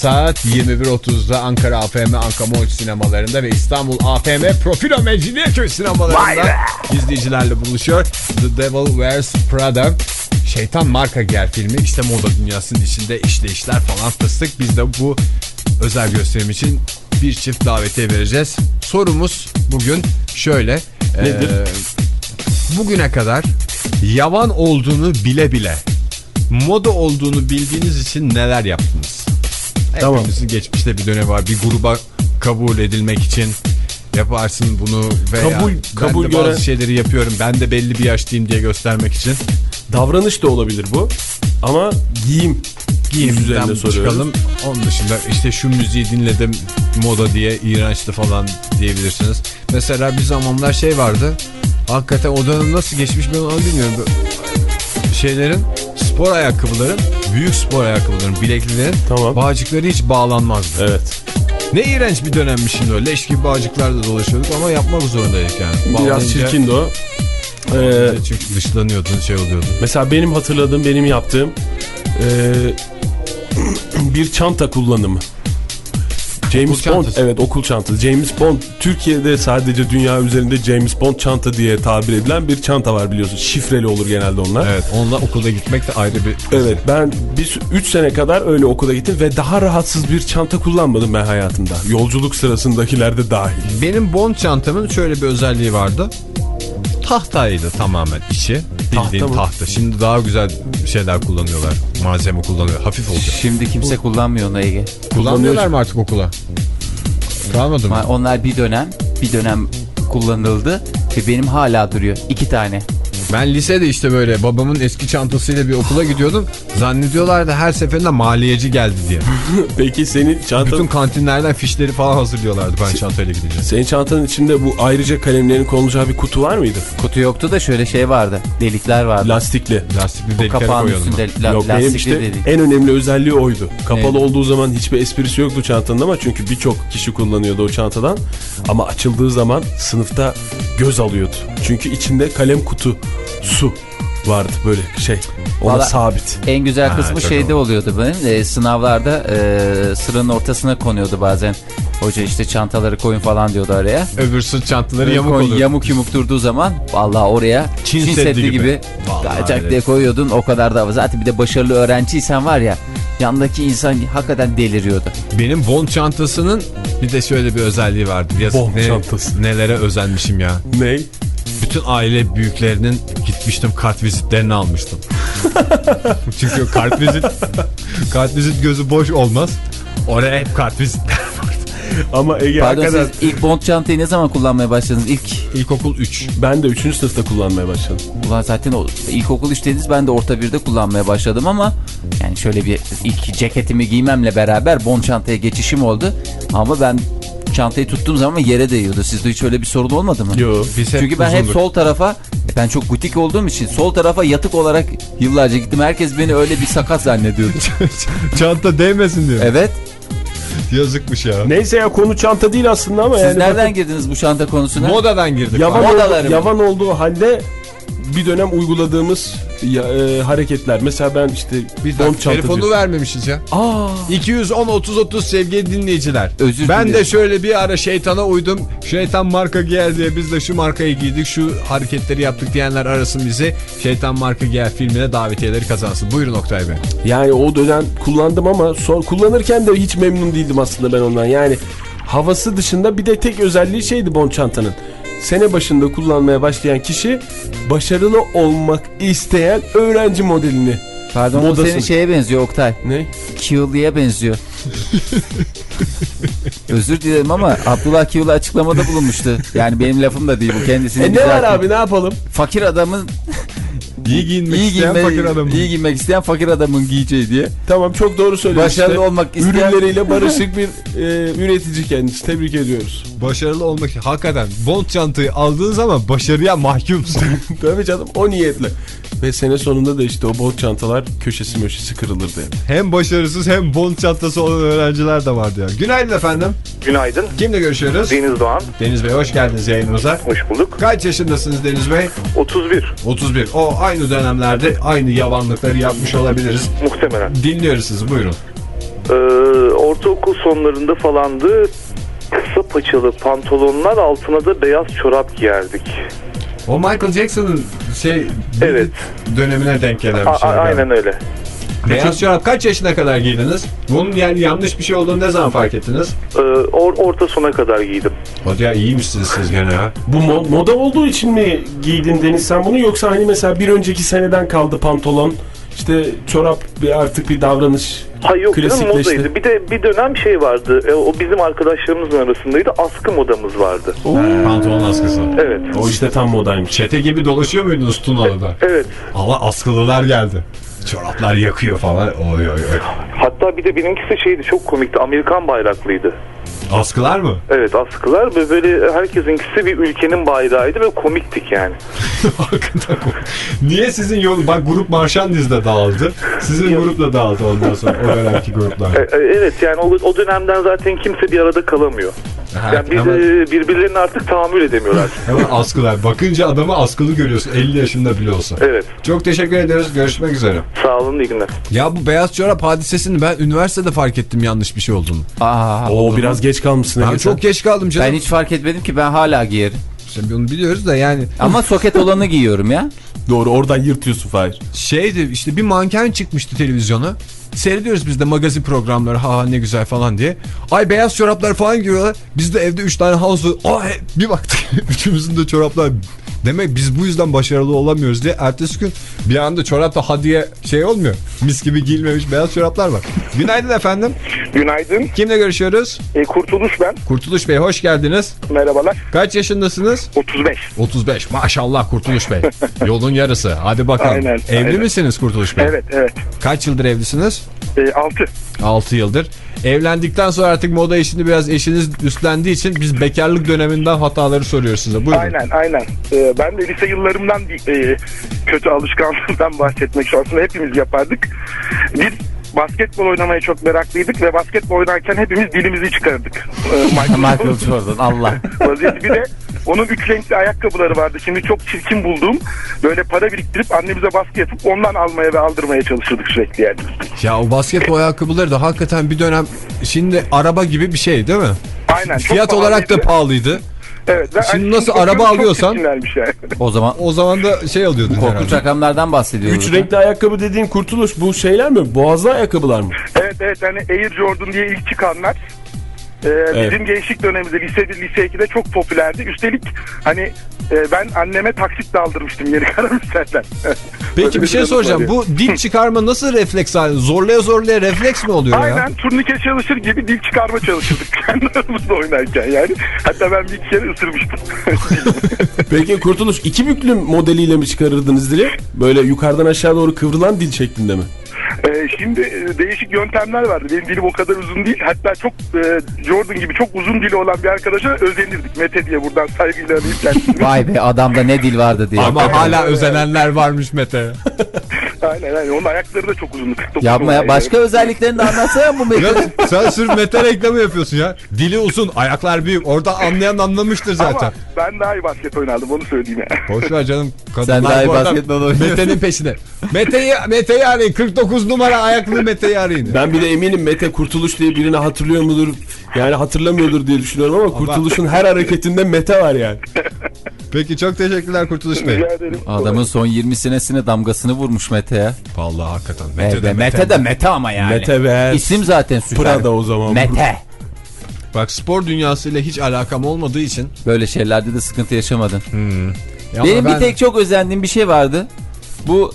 S2: saat 21.30'da Ankara AFM Ankamol sinemalarında ve İstanbul AFM Profilo Mecidiyeköy sinemalarında izleyicilerle buluşuyor. The Devil Wears Prada Şeytan Marka Giyer filmi işte moda dünyasının içinde işleyişler falan fıstık. Biz de bu özel gösterim için bir çift davetiye vereceğiz. Sorumuz bugün şöyle.
S3: Nedir?
S2: eee, bugüne kadar yavan olduğunu bile bile moda olduğunu bildiğiniz için neler yaptınız?
S3: Tamam.
S2: Hepimizin geçmişte bir dönemi var. Bir gruba kabul edilmek için yaparsın bunu veya
S3: Kabul-
S2: ben
S3: kabul
S2: de
S3: gören-
S2: bazı şeyleri yapıyorum. Ben de belli bir yaşlıyım diye göstermek için.
S3: Davranış da olabilir bu. Ama giyim. Giyim üzerine
S2: Giyimden
S3: soruyoruz.
S2: çıkalım. Onun dışında işte şu müziği dinledim moda diye iğrençti falan diyebilirsiniz. Mesela bir zamanlar şey vardı. Hakikaten o dönem nasıl geçmiş ben onu bilmiyorum. Şeylerin spor ayakkabıların büyük spor ayakkabıların bileklilerin
S3: Tamam.
S2: bağcıkları hiç bağlanmazdı.
S3: Evet.
S2: Ne iğrenç bir dönemmiş şimdi o. Leş gibi bağcıklarla dolaşıyorduk ama yapmak zorundaydık yani.
S3: Biraz
S2: Bağlayınca-
S3: çirkindi o. Ee,
S2: Çünkü dışlanıyordun şey oluyordu.
S3: mesela benim hatırladığım, benim yaptığım ee, bir çanta kullanımı. James
S2: Okul
S3: Bond,
S2: çantası.
S3: evet okul çantası. James Bond, Türkiye'de sadece dünya üzerinde James Bond çanta diye tabir edilen bir çanta var biliyorsun. Şifreli olur genelde onlar.
S2: Evet onunla okula gitmek de ayrı bir...
S3: Evet ben bir 3 sene kadar öyle okula gittim ve daha rahatsız bir çanta kullanmadım ben hayatımda. Yolculuk sırasındakiler de dahil.
S2: Benim Bond çantamın şöyle bir özelliği vardı. Tahtaydı tamamen içi. Bildiğin
S3: Tahta
S2: tahta? Şimdi daha güzel şeyler kullanıyorlar. Malzeme kullanıyor. Hafif olacak.
S4: Şimdi kimse kullanmıyor onu Ege.
S2: Kullanmıyorlar mı artık okula? Kalmadı mı?
S4: Onlar bir dönem bir dönem kullanıldı ve benim hala duruyor. iki tane.
S2: Ben lisede işte böyle babamın eski çantasıyla bir okula gidiyordum. Zannediyorlardı her seferinde maliyeci geldi diye.
S3: Peki senin çantan...
S2: Bütün kantinlerden fişleri falan hazırlıyorlardı ben çantayla gidince.
S3: Senin çantanın içinde bu ayrıca kalemlerin konulacağı bir kutu var mıydı?
S4: Kutu yoktu da şöyle şey vardı. Delikler vardı.
S3: Lastikli.
S2: Lastikli deliklere
S4: kapağın
S2: koyuyordum.
S4: la,
S3: Yok benim
S4: lastikli
S3: işte
S4: delik.
S3: en önemli özelliği oydu. Kapalı
S4: Neydi?
S3: olduğu zaman hiçbir esprisi yoktu çantanın ama çünkü birçok kişi kullanıyordu o çantadan. Ama açıldığı zaman sınıfta göz alıyordu. Çünkü içinde kalem kutu su vardı böyle şey. Ona
S4: Vallahi-
S3: sabit.
S4: En güzel kısmı
S2: çok
S4: şeyde oluyordu benim. E, sınavlarda e, sıranın ortasına konuyordu bazen. Hoca işte çantaları koyun falan diyordu araya.
S2: Öbür sırt çantaları yamuk olur.
S4: yamuk yumuk durduğu zaman vallahi oraya
S2: Çin
S4: Çin,
S2: Seddi
S4: Seddi
S2: gibi.
S4: gibi,
S2: öyle.
S4: diye koyuyordun o kadar da zaten bir de başarılı öğrenciysen var ya yandaki insan hakikaten deliriyordu.
S2: Benim Bond çantasının bir de şöyle bir özelliği vardı. Yazık
S3: Bond
S2: ne-
S3: çantası.
S2: Nelere özenmişim ya.
S3: Ne?
S2: Bütün aile büyüklerinin gitmiştim kart vizitlerini almıştım. Çünkü kart vizit kart vizit gözü boş olmaz. Oraya hep kart vizitler.
S3: Ama Ege
S4: Pardon
S3: hakikaten
S4: siz ilk Bond çantayı ne zaman kullanmaya başladınız? İlk
S2: İlkokul 3.
S3: ben de 3. sınıfta kullanmaya başladım.
S4: Ulan zaten o ilkokul işteniz ben de orta 1'de kullanmaya başladım ama yani şöyle bir ilk ceketimi giymemle beraber Bond çantaya geçişim oldu. Ama ben çantayı tuttuğum zaman yere değiyordu. Sizde hiç öyle bir sorun olmadı mı?
S3: Yo.
S2: Biz hep
S4: Çünkü ben hep
S2: uzunduk.
S4: sol tarafa e, ben çok butik olduğum için sol tarafa yatık olarak yıllarca gittim. Herkes beni öyle bir sakat zannediyordu.
S2: Çanta değmesin diyor.
S4: evet.
S2: Yazıkmış ya.
S3: Neyse ya konu çanta değil aslında ama
S4: Siz
S3: yani
S4: nereden
S3: bakın,
S4: girdiniz bu çanta konusuna?
S2: Modadan girdik.
S3: yavan, oldu- yavan olduğu halde bir dönem uyguladığımız ya, e, hareketler. Mesela ben işte
S2: Biz
S3: Bond
S2: bak,
S3: çanta
S2: telefonu
S3: diyorsun.
S2: vermemişiz ya.
S3: Aa,
S2: 210 30 30 sevgili dinleyiciler.
S4: Özür
S2: ben de
S4: dilerim.
S2: şöyle bir ara şeytana uydum. Şeytan marka giyer diye biz de şu markayı giydik, şu hareketleri yaptık diyenler arasın bizi. Şeytan marka giyer filmine davetiyeleri kazansın. Buyurun Oktay Bey.
S3: yani o dönem kullandım ama son kullanırken de hiç memnun değildim aslında ben ondan. Yani havası dışında bir de tek özelliği şeydi Bond çantanın. Sene başında kullanmaya başlayan kişi başarılı olmak isteyen öğrenci modelini.
S4: Pardon o
S3: Modasın.
S4: senin şeye benziyor Oktay.
S3: Ne?
S4: Kiyo'luya benziyor. Özür dilerim ama Abdullah Kiyolu açıklamada bulunmuştu. Yani benim lafım da değil bu kendisine.
S3: E ne var abi ne yapalım?
S4: Fakir adamın
S2: İyi giyinmek
S4: iyi
S2: isteyen
S4: giyinme,
S2: fakir adamı.
S4: iyi giyinmek isteyen fakir adamın giyeceği diye.
S3: Tamam çok doğru söylüyorsun.
S4: Başarılı
S3: işte.
S4: olmak isteyen
S3: Ürünleriyle barışık bir e, üretici kendisi. Tebrik ediyoruz.
S2: Başarılı olmak için hakikaten Bond çantayı aldığın zaman başarıya mahkumsun.
S3: Tabii canım o niyetle. Ve sene sonunda da işte o bot çantalar köşesi möşesi kırılırdı. hep.
S2: hem başarısız hem Bond çantası olan öğrenciler de vardı ya. Günaydın efendim.
S7: Günaydın.
S2: Kimle görüşüyoruz?
S7: Deniz Doğan.
S2: Deniz Bey hoş geldiniz yayınımıza.
S7: Hoş bulduk.
S2: Kaç yaşındasınız Deniz Bey?
S7: 31
S2: 31. O aynı dönemlerde aynı yavanlıkları yapmış olabiliriz.
S7: muhtemelen.
S2: Dinliyoruz sizi buyurun.
S7: Ee, ortaokul sonlarında falandı. Kısa paçalı pantolonlar altına da beyaz çorap giyerdik.
S2: O Michael Jackson'ın şey
S7: Evet.
S2: dönemine denk gelen bir şey.
S7: a- aynen öyle.
S2: Beyaz çorap kaç yaşına kadar giydiniz? Bunun yani yanlış bir şey olduğunu ne zaman fark ettiniz?
S7: Ee, or- orta sona kadar giydim.
S2: Hadi ya iyiymişsiniz siz gene ya.
S3: Bu mo- moda olduğu için mi giydin Deniz sen bunu yoksa hani mesela bir önceki seneden kaldı pantolon işte çorap bir artık bir davranış
S7: Hayır yok canım
S3: Klasikleşti.
S7: modaydı. Bir de bir dönem şey vardı. E, o bizim arkadaşlarımızın arasındaydı. Askı modamız vardı.
S2: Pantolon askısı.
S7: Evet.
S3: o işte tam modaymış.
S2: Çete gibi dolaşıyor muydunuz Tunalı'da?
S7: Evet.
S2: Ama askılılar geldi. Çoraplar yakıyor falan. Oy oy oy.
S7: Hatta bir de benimkisi şeydi çok komikti. Amerikan bayraklıydı.
S2: Askılar mı?
S7: Evet askılar ve böyle herkesinkisi bir ülkenin bayrağıydı ve komiktik yani.
S2: Niye sizin yol... Bak grup Marşandiz'de dağıldı. Sizin grup da dağıldı ondan sonra. O dönemki gruplar.
S7: E, e, Evet yani o, o dönemden zaten kimse bir arada kalamıyor. Yani biz,
S2: hemen,
S7: e, birbirlerine artık tahammül edemiyorlar.
S2: hemen askılar. Bakınca adamı askılı görüyorsun. 50 yaşında bile olsa.
S7: evet.
S2: Çok teşekkür ederiz. Görüşmek üzere.
S7: Sağ olun iyi günler.
S2: Ya bu beyaz çorap hadisesini ben üniversitede fark ettim yanlış bir şey olduğunu.
S4: Aa,
S3: Oo biraz geç kalmışsın.
S2: Ben çok geç kaldım canım.
S4: ben hiç fark etmedim ki ben hala giyerim.
S2: Şimdi onu biliyoruz da yani
S4: Ama soket olanı giyiyorum ya.
S3: Doğru oradan yırtıyorsun Fahir.
S2: şeydi işte bir manken çıkmıştı televizyona. Seyrediyoruz biz de magazin programları ha ha ne güzel falan diye. Ay beyaz çoraplar falan giyiyorlar. Biz de evde 3 tane havlu. Ay bir baktık üçümüzün de çoraplar. Demek biz bu yüzden başarılı olamıyoruz diye. Ertesi gün bir anda çorapta ha diye şey olmuyor. Mis gibi giyilmemiş beyaz çoraplar var. Günaydın efendim.
S8: Günaydın.
S2: Kimle görüşüyoruz?
S8: E, Kurtuluş ben.
S2: Kurtuluş Bey hoş geldiniz.
S8: Merhabalar.
S2: Kaç yaşındasınız?
S8: 35.
S2: 35. Maşallah Kurtuluş Bey. Yolun yarısı. Hadi bakalım.
S8: Aynen,
S2: Evli
S8: aynen.
S2: misiniz Kurtuluş Bey?
S8: Evet evet.
S2: Kaç yıldır evlisiniz?
S8: E, 6.
S2: 6 yıldır. Evlendikten sonra artık moda işini biraz eşiniz üstlendiği için biz bekarlık döneminden hataları soruyoruz size. Buyurun.
S8: Aynen aynen. E, ben de lise yıllarımdan bir e, kötü alışkanlıktan bahsetmek. Aslında hepimiz yapardık. Bir basketbol oynamaya çok meraklıydık ve basketbol oynarken hepimiz dilimizi çıkardık. E, Michael
S4: Michael Jordan Allah.
S8: vaziyeti. Bir de onun üç renkli ayakkabıları vardı. Şimdi çok çirkin bulduğum böyle para biriktirip annemize baskı yapıp ondan almaya ve aldırmaya çalışırdık sürekli yani.
S2: Ya o basketbol ayakkabıları da hakikaten bir dönem şimdi araba gibi bir şey değil mi?
S8: Aynen.
S2: Fiyat olarak da
S8: pahalıydı. Evet. ve
S2: Şimdi
S8: hani
S2: nasıl araba alıyorsan-
S8: yani.
S4: O zaman
S2: O zaman da şey alıyordun
S4: korkunç
S2: herhalde.
S4: rakamlardan bahsediyoruz.
S3: Üç renkli ayakkabı dediğin kurtuluş bu şeyler mi? Boğazlı ayakkabılar mı?
S8: Evet evet hani Air Jordan diye ilk çıkanlar e, bizim gençlik dönemimizde lise 1 lise 2'de çok popülerdi. Üstelik hani e, ben anneme taksit de aldırmıştım yeni karamürserden.
S2: Peki bir şey soracağım. Bu dil çıkarma nasıl refleks halinde? Zorlaya zorlaya refleks mi oluyor ya?
S8: Aynen turnike çalışır gibi dil çıkarma çalışırdık kendi aramızda oynarken yani. Hatta ben bir iki kere ısırmıştım.
S3: Peki kurtuluş iki büklüm modeliyle mi çıkarırdınız dili? Böyle yukarıdan aşağı doğru kıvrılan dil şeklinde mi?
S8: E, şimdi e, değişik yöntemler vardı. Benim dilim o kadar uzun değil. Hatta çok e, Jordan gibi çok uzun dili olan bir arkadaşa özenirdik. Mete diye buradan saygıyla arayıp.
S4: Vay be adamda ne dil vardı diye.
S2: Ama hala özenenler varmış Mete.
S8: aynen aynen. Onun ayakları da çok uzundu. 49
S4: Yapma ya başka özelliklerini de anlatsana bu Mete'nin.
S2: sen sırf Mete reklamı yapıyorsun ya. Dili uzun, ayaklar büyük. Orada anlayan anlamıştır zaten.
S8: Ama ben daha iyi basket oynardım onu söyleyeyim ya.
S2: Boş ver canım. Kadınlar
S4: Sen daha iyi basketbol oynuyorsun.
S2: Mete'nin peşine. Mete'yi Mete'yi arayın. 49 numara ayaklı Mete'yi arayın.
S3: Ben bir de eminim Mete Kurtuluş diye birini hatırlıyor mudur? Yani hatırlamıyordur diye düşünüyorum ama Kurtuluş'un her hareketinde Mete var yani.
S2: Peki çok teşekkürler Kurtuluş Bey.
S8: Rica ederim.
S4: Adamın son 20 senesine damgasını vurmuş Mete ya.
S2: Vallahi hakikaten.
S4: Mete de Mete, de Mete ama yani.
S3: Mete ve
S4: İsim zaten süper.
S3: Prada o zaman.
S4: Mete.
S2: Bak spor dünyasıyla hiç alakam olmadığı için.
S4: Böyle şeylerde de sıkıntı yaşamadın.
S2: Ya
S4: Benim
S2: ben-
S4: bir tek çok özendiğim bir şey vardı. Bu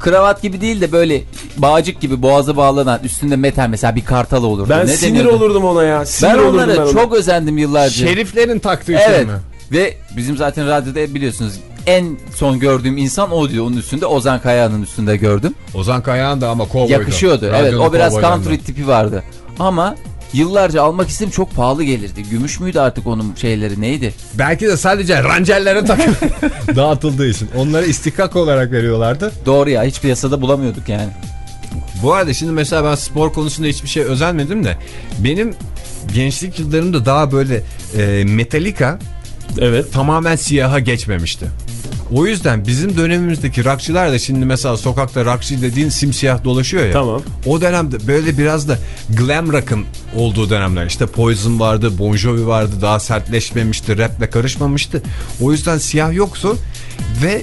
S4: kravat gibi değil de böyle bağcık gibi boğazı bağlanan üstünde metal mesela bir kartal olurdu.
S3: Ben
S4: ne
S3: sinir
S4: deniyordu?
S3: olurdum ona ya. Sinir
S4: Ben onlara
S3: ona.
S4: çok özendim yıllarca.
S2: Şeriflerin taktığı şey
S4: Evet.
S2: mi?
S4: Ve bizim zaten radyoda biliyorsunuz en son gördüğüm insan o diyor. Onun üstünde Ozan Kaya'nın üstünde gördüm.
S2: Ozan Kayağan da ama kovboydu.
S4: Yakışıyordu. Evet
S2: Radyonun
S4: o biraz country tipi vardı. Ama yıllarca almak istedim çok pahalı gelirdi. Gümüş müydü artık onun şeyleri neydi?
S2: Belki de sadece rancerlere takı dağıtıldığı için. Onları istikak olarak veriyorlardı.
S4: Doğru ya hiç piyasada bulamıyorduk yani.
S2: Bu arada şimdi mesela ben spor konusunda hiçbir şey özenmedim de benim gençlik yıllarımda daha böyle e, Metallica
S3: Evet.
S2: tamamen siyaha geçmemişti. O yüzden bizim dönemimizdeki rockçılar da şimdi mesela sokakta rockçı dediğin simsiyah dolaşıyor ya.
S3: Tamam.
S2: O dönemde böyle biraz da glam rock'ın olduğu dönemler. İşte Poison vardı, Bon Jovi vardı. Daha sertleşmemişti, rap'le karışmamıştı. O yüzden siyah yoktu ve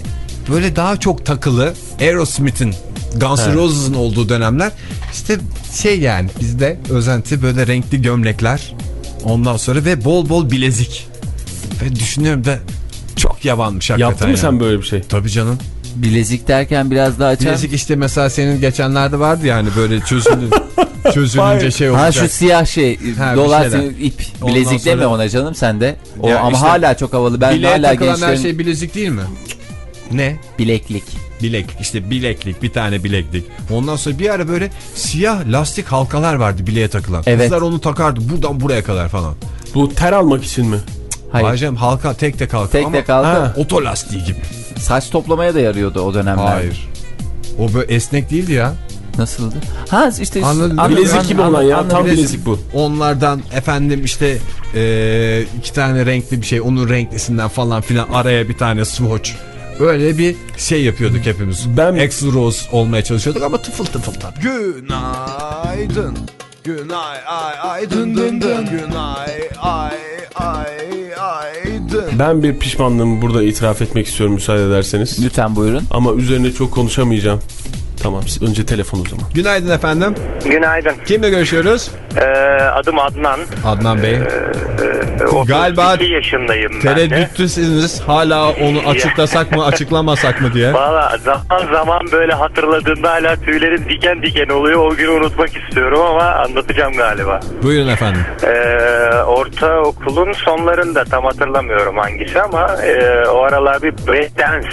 S2: böyle daha çok takılı Aerosmith'in Guns N' Roses'ın olduğu dönemler. İşte şey yani bizde özenti böyle renkli gömlekler. Ondan sonra ve bol bol bilezik. Ve düşünüyorum da çok yavanmış hakikaten.
S3: Yaptın mı
S2: yani.
S3: sen böyle bir şey?
S2: Tabii canım.
S4: Bilezik derken biraz daha açar.
S2: Bilezik işte mesela senin geçenlerde vardı yani böyle çözülü, çözülünce şey olacak.
S4: Ha şu siyah şey
S2: Ha, şeyler.
S4: ip. Bilezik deme
S2: sonra-
S4: ona canım sen de. O,
S2: Ya
S4: ama
S2: işte
S4: hala çok havalı. Ben
S2: Bileğe
S4: hala
S2: takılan
S4: gençlerin
S2: her şey bilezik değil mi? Ne?
S4: bileklik.
S2: Bileklik işte bileklik bir tane bileklik. Ondan sonra bir ara böyle siyah lastik halkalar vardı bileğe takılan.
S4: Evet.
S2: Kızlar onu takardı buradan buraya kadar falan.
S3: Bu ter almak için mi?
S4: Hayır.
S2: Hacım halka tek tek halka
S4: Tek
S2: ama
S4: tek halka.
S3: Ha.
S2: oto lastiği gibi.
S4: Saç toplamaya da yarıyordu o dönemler.
S2: Hayır. O böyle esnek değildi ya.
S4: Nasıldı? Ha işte
S2: Anladım.
S4: anladım,
S3: Bilezik
S4: anladım,
S3: gibi olan ya. Tam
S2: Bilezik.
S3: bilezik bu.
S2: Onlardan efendim işte eee, iki tane renkli bir şey onun renklisinden falan filan araya bir tane swatch. Öyle bir şey yapıyorduk hepimiz.
S3: Ben-
S2: Ex Rose olmaya çalışıyorduk ama tıfıl tıfıl tabii.
S1: Günaydın. Günay ay ay dın dın dın. Günay ay ay ay dın.
S3: Ben bir pişmanlığımı burada itiraf etmek istiyorum müsaade ederseniz.
S4: Lütfen buyurun.
S3: Ama üzerine çok konuşamayacağım. Tamam önce telefon o zaman.
S2: Günaydın efendim.
S9: Günaydın.
S2: Kimle görüşüyoruz?
S9: Ee, adım Adnan.
S2: Adnan Bey.
S9: Ee, 32
S2: Galiba
S9: yaşındayım ben de.
S2: Tereddütlüsünüz hala onu açıklasak mı açıklamasak mı diye.
S9: Valla zaman zaman böyle hatırladığımda hala tüylerim diken diken oluyor. O günü unutmak istiyorum ama anlatacağım galiba.
S2: Buyurun efendim.
S9: Ee, ortaokulun sonlarında tam hatırlamıyorum hangisi ama e, o aralar bir breakdance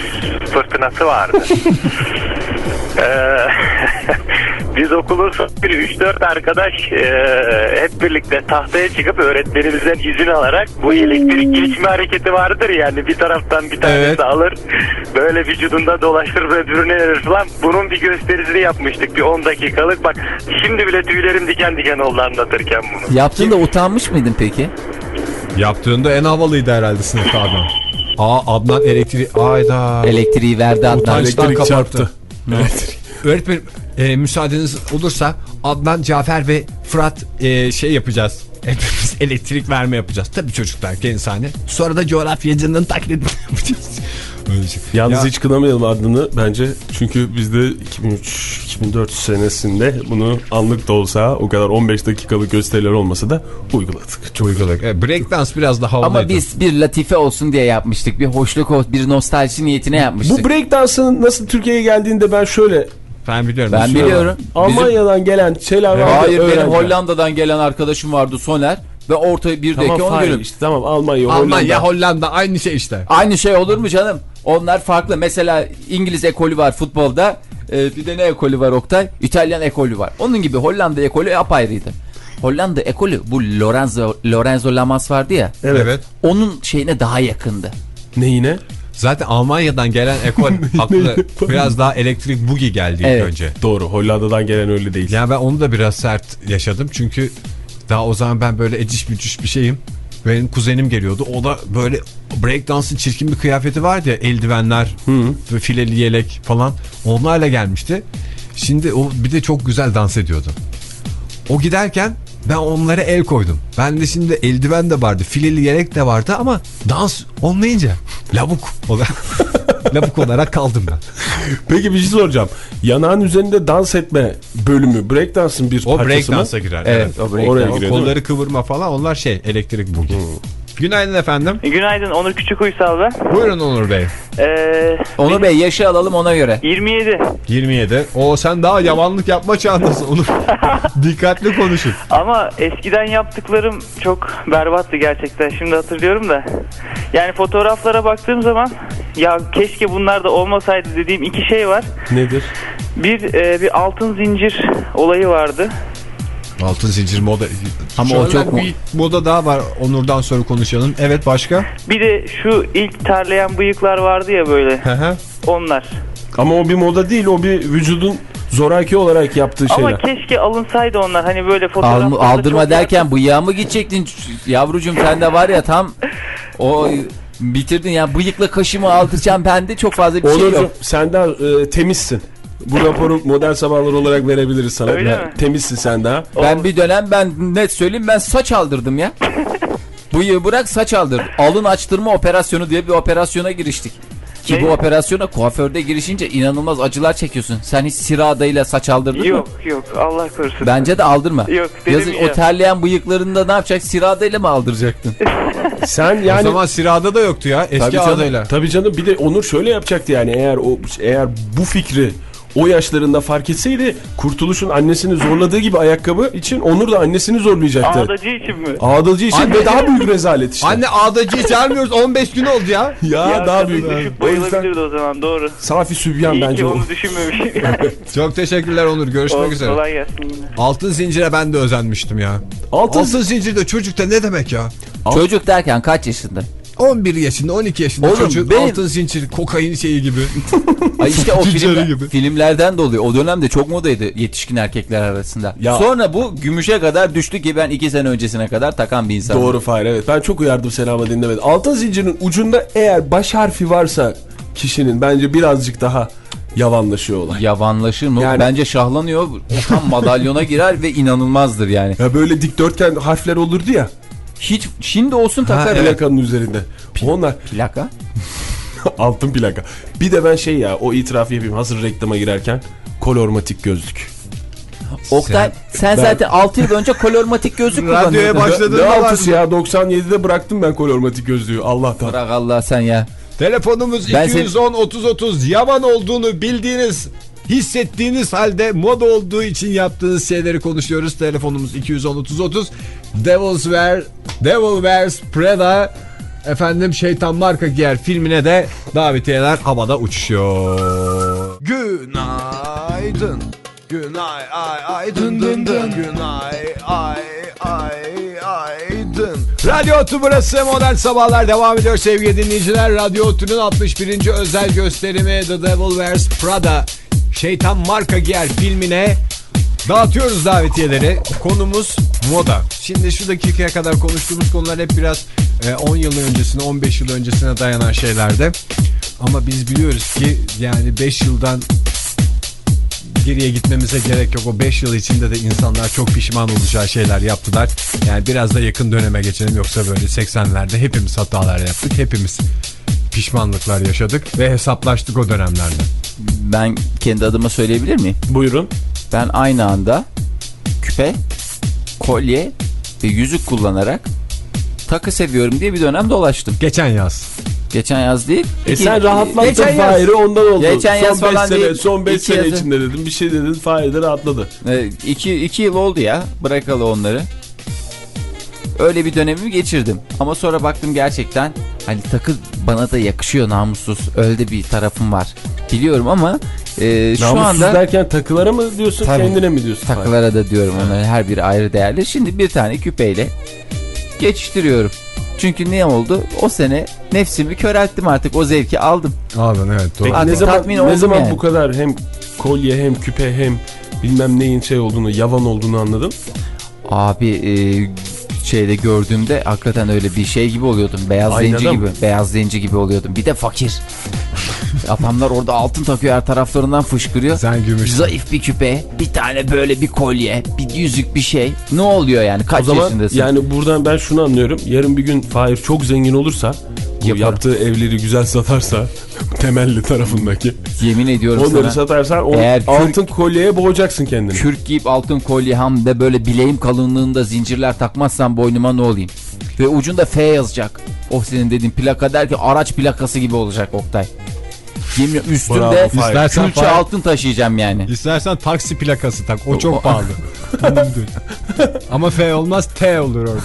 S9: fırtınası vardı. Ee, biz okulun bir 3-4 arkadaş e, hep birlikte tahtaya çıkıp öğretmenimizden izin alarak bu elektrik geçme hareketi vardır yani bir taraftan bir tanesi
S2: Evet.
S9: alır böyle vücudunda dolaştırır öbürüne verir falan bunun bir gösterisini yapmıştık bir 10 dakikalık bak şimdi bile tüylerim diken diken oldu anlatırken bunu.
S4: Yaptığında utanmış mıydın peki?
S2: Yaptığında en havalıydı herhalde sınıfta Adnan. Aa Adnan elektrik... Ayda.
S4: Elektriği verdi Adnan.
S2: Utançtan
S3: Elektrik
S2: kapattı.
S3: çarptı.
S2: Öğretmenim e, müsaadeniz olursa Adnan, Cafer ve Fırat e, şey yapacağız. Hepimiz elektrik verme yapacağız. Tabii çocuklar kendisine. Sonra da coğrafyacının taklidini yapacağız. Öyle şey.
S3: Yalnız
S2: Ya-
S3: hiç kınamayalım adını bence. Çünkü biz de 2003-2004 senesinde bunu anlık da olsa o kadar 15 dakikalık gösteriler olmasa da uyguladık.
S2: Uyguladık. E, breakdance biraz daha havalıydı.
S4: Ama biz bir latife olsun diye yapmıştık. Bir hoşluk olsun, bir nostalji niyetine yapmıştık.
S3: Bu breakdance'ın nasıl Türkiye'ye geldiğinde ben şöyle
S2: Ben biliyorum.
S4: ben biliyorum. Bizim-
S3: Almanya'dan gelen vardı.
S4: Hayır benim
S3: öğrenciler.
S4: Hollanda'dan gelen arkadaşım vardı Soner. Ve orta birdeki
S3: Tamam
S4: on günüm.
S3: işte tamam Almanya,
S2: Almanya,
S3: Hollanda.
S2: Hollanda aynı şey işte.
S4: Aynı şey olur mu canım? Onlar farklı. Mesela İngiliz ekolü var futbolda. Ee, bir de ne ekolü var Oktay? İtalyan ekolü var. Onun gibi Hollanda ekolü apayrıydı. Hollanda ekolü bu Lorenzo, Lorenzo Lamas vardı ya.
S2: Evet.
S4: Onun şeyine daha yakındı.
S3: Neyine?
S2: Zaten Almanya'dan gelen ekol haklı. Biraz daha elektrik bugi geldi ilk
S4: Evet.
S2: önce.
S3: Doğru Hollanda'dan gelen öyle değil.
S2: Yani ben onu da biraz sert yaşadım. Çünkü daha o zaman ben böyle eciş bücüş bir şeyim. Benim kuzenim geliyordu. O da böyle breakdance'ın çirkin bir kıyafeti vardı ya. Eldivenler ve fileli yelek falan. Onlarla gelmişti. Şimdi o bir de çok güzel dans ediyordu. O giderken ben onlara el koydum. Ben de şimdi eldiven de vardı, fileli yelek de vardı ama dans olmayınca lavuk olarak, lavuk olarak kaldım ben.
S3: Peki bir şey soracağım. Yanağın üzerinde dans etme bölümü breakdance'ın bir
S2: O
S3: parçası mı?
S2: breakdance'a girer.
S4: Evet, o break
S3: Oraya giriyor.
S2: O kolları kıvırma falan onlar şey elektrik bugi. Günaydın efendim.
S10: Günaydın Onur Küçük Uysal ben.
S2: Buyurun Onur Bey.
S10: Ee,
S4: Onur Bey yaşı alalım ona göre.
S10: 27
S2: 27. O sen daha yamanlık yapma çağındasın Onur. Dikkatli konuşun.
S10: ama eskiden yaptıklarım çok berbattı gerçekten şimdi hatırlıyorum da. Yani fotoğraflara baktığım zaman ya keşke bunlar da olmasaydı dediğim iki şey var.
S3: Nedir?
S10: Bir e, bir altın zincir olayı vardı.
S2: Altın zincir moda.
S4: Ama o çok
S2: bir moda daha var. Onur'dan sonra konuşalım. Evet başka?
S10: Bir de şu ilk terleyen bıyıklar vardı ya böyle
S2: Hı hı.
S10: onlar.
S3: Ama o bir moda değil o bir vücudun zoraki olarak yaptığı şeyler.
S10: Ama keşke alınsaydı onlar hani böyle
S4: Al,
S10: fotoğraflarda
S4: aldırma
S10: çok
S4: derken bıyığa mı gidecektin? Yavrucuğum sen de var ya tam o bitirdin ya bıyıkla kaşımı aldıracağım bende çok fazla bir şey
S3: Onurcuğum
S4: yok.
S3: senden e, temizsin. Bu raporu modern sabahlar olarak verebiliriz sana.
S10: Öyle
S3: Ben-
S10: mi?
S3: Temizsin sen daha.
S4: Ben bir dönem ben net söyleyeyim ben saç aldırdım ya. Bıyığı bırak saç aldır. Alın açtırma operasyonu diye bir operasyona giriştik. Ki
S10: Ne?
S4: bu operasyona kuaförde girişince inanılmaz acılar çekiyorsun. Sen hiç sira adayla saç aldırdın mı?
S10: Yok yok Allah korusun.
S4: Bence de aldırma.
S10: Yok,
S4: Yazık
S10: denemeyeceğim.
S4: o terleyen bıyıklarında ne yapacak? Sira adayla mı aldıracaktın?
S3: Sen
S2: o
S3: yani
S2: zaman Sirada da yoktu ya. Eski
S4: Tabii canım.
S2: adıyla.
S3: Tabii canım bir de Onur şöyle yapacaktı yani eğer o eğer bu fikri o yaşlarında fark etseydi Kurtuluş'un annesini zorladığı gibi ayakkabı için Onur da annesini zorlayacaktı.
S10: Ağdacı için mi?
S3: Ağdacı için
S2: Anne-
S3: ve daha büyük rezalet işte.
S2: Anne ağdacıyı çağırmıyoruz 15 gün oldu ya.
S3: ya,
S10: Ya
S3: daha büyük. yüzden
S10: bayılabilirdi o zaman doğru.
S3: Safi Sübyan
S10: İyi
S3: bence
S10: ki
S3: o.
S10: onu düşünmemişim.
S2: Çok teşekkürler Onur. Görüşmek
S10: Olsun,
S2: üzere.
S10: Kolay gelsin yine.
S2: Altın zincire ben de özenmiştim ya.
S3: Altın,
S2: Altın zincir de çocukta ne demek ya?
S4: Çocuk derken kaç yaşında?
S2: 11 yaşında 12 yaşında
S4: Oğlum,
S2: çocuk
S4: benim-
S2: altın zincir kokain şeyi gibi.
S4: Ay işte o filmler-
S2: gibi.
S4: filmlerden dolayı. O dönemde çok modaydı yetişkin erkekler arasında.
S3: Ya-
S4: Sonra bu gümüşe kadar düştü ki ben iki sene öncesine kadar takan bir insan.
S3: Doğru Fahir evet. Ben çok uyardım seni ama dinlemedin. Altın zincirin ucunda eğer baş harfi varsa kişinin bence birazcık daha yavanlaşıyor olay.
S4: Yavanlaşır mı?
S3: Yani-
S4: Bence şahlanıyor. Tam madalyona girer ve inanılmazdır yani.
S3: Ya böyle dikdörtgen harfler olurdu ya
S4: Hiç şimdi olsun takarım.
S3: plakanın üzerinde. Onlar
S4: Plaka.
S3: altın plaka. Bir de ben şey ya o itirafı yapayım hazır reklama girerken kolormatik gözlük.
S4: Oktay sen, zaten 6 yıl önce kolormatik gözlük
S2: Radyoya
S4: kullanıyordun.
S2: başladığında
S3: Ne
S2: var.
S3: altısı ya 97'de bıraktım ben kolormatik gözlüğü Allah'tan.
S4: Bırak Allah sen ya.
S2: Telefonumuz
S4: Ben
S2: 210 30 30 yavan olduğunu bildiğiniz hissettiğiniz halde moda olduğu için yaptığınız şeyleri konuşuyoruz. Telefonumuz 210 30 30 Devil's Wear Devil Wears Prada efendim şeytan marka giyer filmine de davetiyeler havada uçuşuyor. Günaydın. Günay ay ay dın dın dın. Günay ay ay ay dın. Radyo Otu burası Modern Sabahlar devam ediyor sevgili dinleyiciler. Radyo Otu'nun 61. özel gösterimi The Devil Wears Prada Şeytan Marka Giyer filmine dağıtıyoruz davetiyeleri. Konumuz moda. Şimdi şu dakikaya kadar konuştuğumuz konular hep biraz e, 10 yıl öncesine 15 yıl öncesine dayanan şeylerdi. Ama biz biliyoruz ki yani 5 yıldan geriye gitmemize gerek yok. O 5 yıl içinde de insanlar çok pişman olacağı şeyler yaptılar. Yani biraz da yakın döneme geçelim yoksa böyle 80'lerde hepimiz hatalar yaptık. Hepimiz pişmanlıklar yaşadık ve hesaplaştık o dönemlerde.
S4: Ben kendi adıma söyleyebilir miyim?
S3: Buyurun.
S4: Ben aynı anda küpe, kolye ve yüzük kullanarak takı seviyorum diye bir dönem dolaştım.
S2: Geçen yaz.
S4: Geçen yaz değil.
S3: E
S4: iki-
S3: sen rahatlattın
S4: Geçen yaz.
S3: Fahir'i ondan oldu.
S4: Geçen yaz
S3: son beş
S4: falan
S3: sene,
S4: değil,
S3: Son 5
S4: iki
S3: sene
S4: yazı.
S3: içinde dedim bir şey dedin Fahir de rahatladı.
S4: E, iki, iki yıl oldu ya bırakalı onları. Öyle bir dönemimi geçirdim. Ama sonra baktım gerçekten hani takı bana da yakışıyor namussuz. Öyle bir tarafım var. Biliyorum ama e, şu
S3: Namussuz
S4: anda
S3: derken takılara mı diyorsun
S4: Tabii.
S3: kendine mi diyorsun?
S4: Takılara da diyorum onların her biri ayrı değerli. Şimdi bir tane küpeyle geçiştiriyorum. Çünkü ne oldu? O sene nefsimi körelttim artık. O zevki aldım.
S2: Abi evet doğru.
S3: Peki
S4: Artık
S3: ne zaman, ne zaman
S4: yani.
S3: bu kadar hem kolye hem küpe hem bilmem neyin şey olduğunu yavan olduğunu anladın?
S4: Abi e, şeyde gördüğümde hakikaten öyle bir şey gibi oluyordum. Beyaz
S3: Aynada
S4: zenci
S3: mı?
S4: gibi. Beyaz zenci gibi oluyordum. Bir de fakir. Adamlar orada altın takıyor her taraflarından fışkırıyor.
S2: Sen gümüş.
S4: Zayıf bir küpe, bir tane böyle bir kolye, bir yüzük bir şey. Ne oluyor yani? Kaç
S3: o zaman
S4: yaşındasın?
S3: yani buradan ben şunu anlıyorum. Yarın bir gün Fahir çok zengin olursa bu
S4: Yaparım.
S3: yaptığı evleri güzel satarsa temelli tarafındaki
S4: Yemin ediyorum
S3: onları
S4: sana.
S3: satarsan o
S4: Eğer
S3: altın kolyeye boğacaksın kendini.
S4: Kürk giyip altın kolye hem de böyle bileğim kalınlığında zincirler takmazsam boynuma ne olayım? Ve ucunda F yazacak. O senin dediğin plaka der ki araç plakası gibi olacak Oktay. Yemin
S3: Bravo,
S4: üstünde
S3: Fahir.
S2: İstersen
S4: külçe
S2: Fahir-
S4: altın taşıyacağım yani.
S2: İstersen taksi plakası tak. O çok pahalı. Ama F olmaz T olur orada.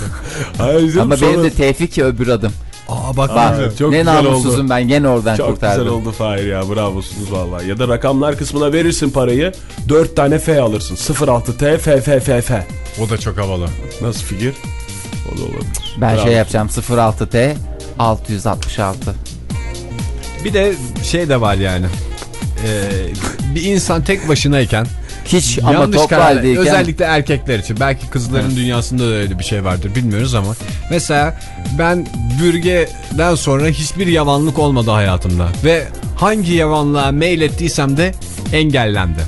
S3: Hayır canım,
S4: Ama
S3: sonra-
S4: benim de Tevfik ki öbür adım.
S2: Aa bak
S4: Bak
S3: Evet, çok
S4: ne namussuzum ben gene oradan
S3: Çok
S4: kurtardım.
S3: güzel oldu Fahir ya bravosunuz vallahi. Ya da rakamlar kısmına verirsin parayı 4 tane F alırsın. 06 T F F F F.
S2: O da çok havalı.
S3: Nasıl fikir? O da olabilir.
S4: Ben
S3: Bravo.
S4: şey yapacağım 06T 666.
S2: Bir de şey de var yani. Ee, bir insan tek başınayken
S4: Hiç ama
S2: yanlış
S4: top
S2: karar
S4: haldeyken
S2: özellikle erkekler için belki kızların dünyasında da öyle bir şey vardır bilmiyoruz ama mesela ben bürgeden sonra hiçbir yavanlık olmadı hayatımda ve hangi yavanlığa meylettiysem de engellendi.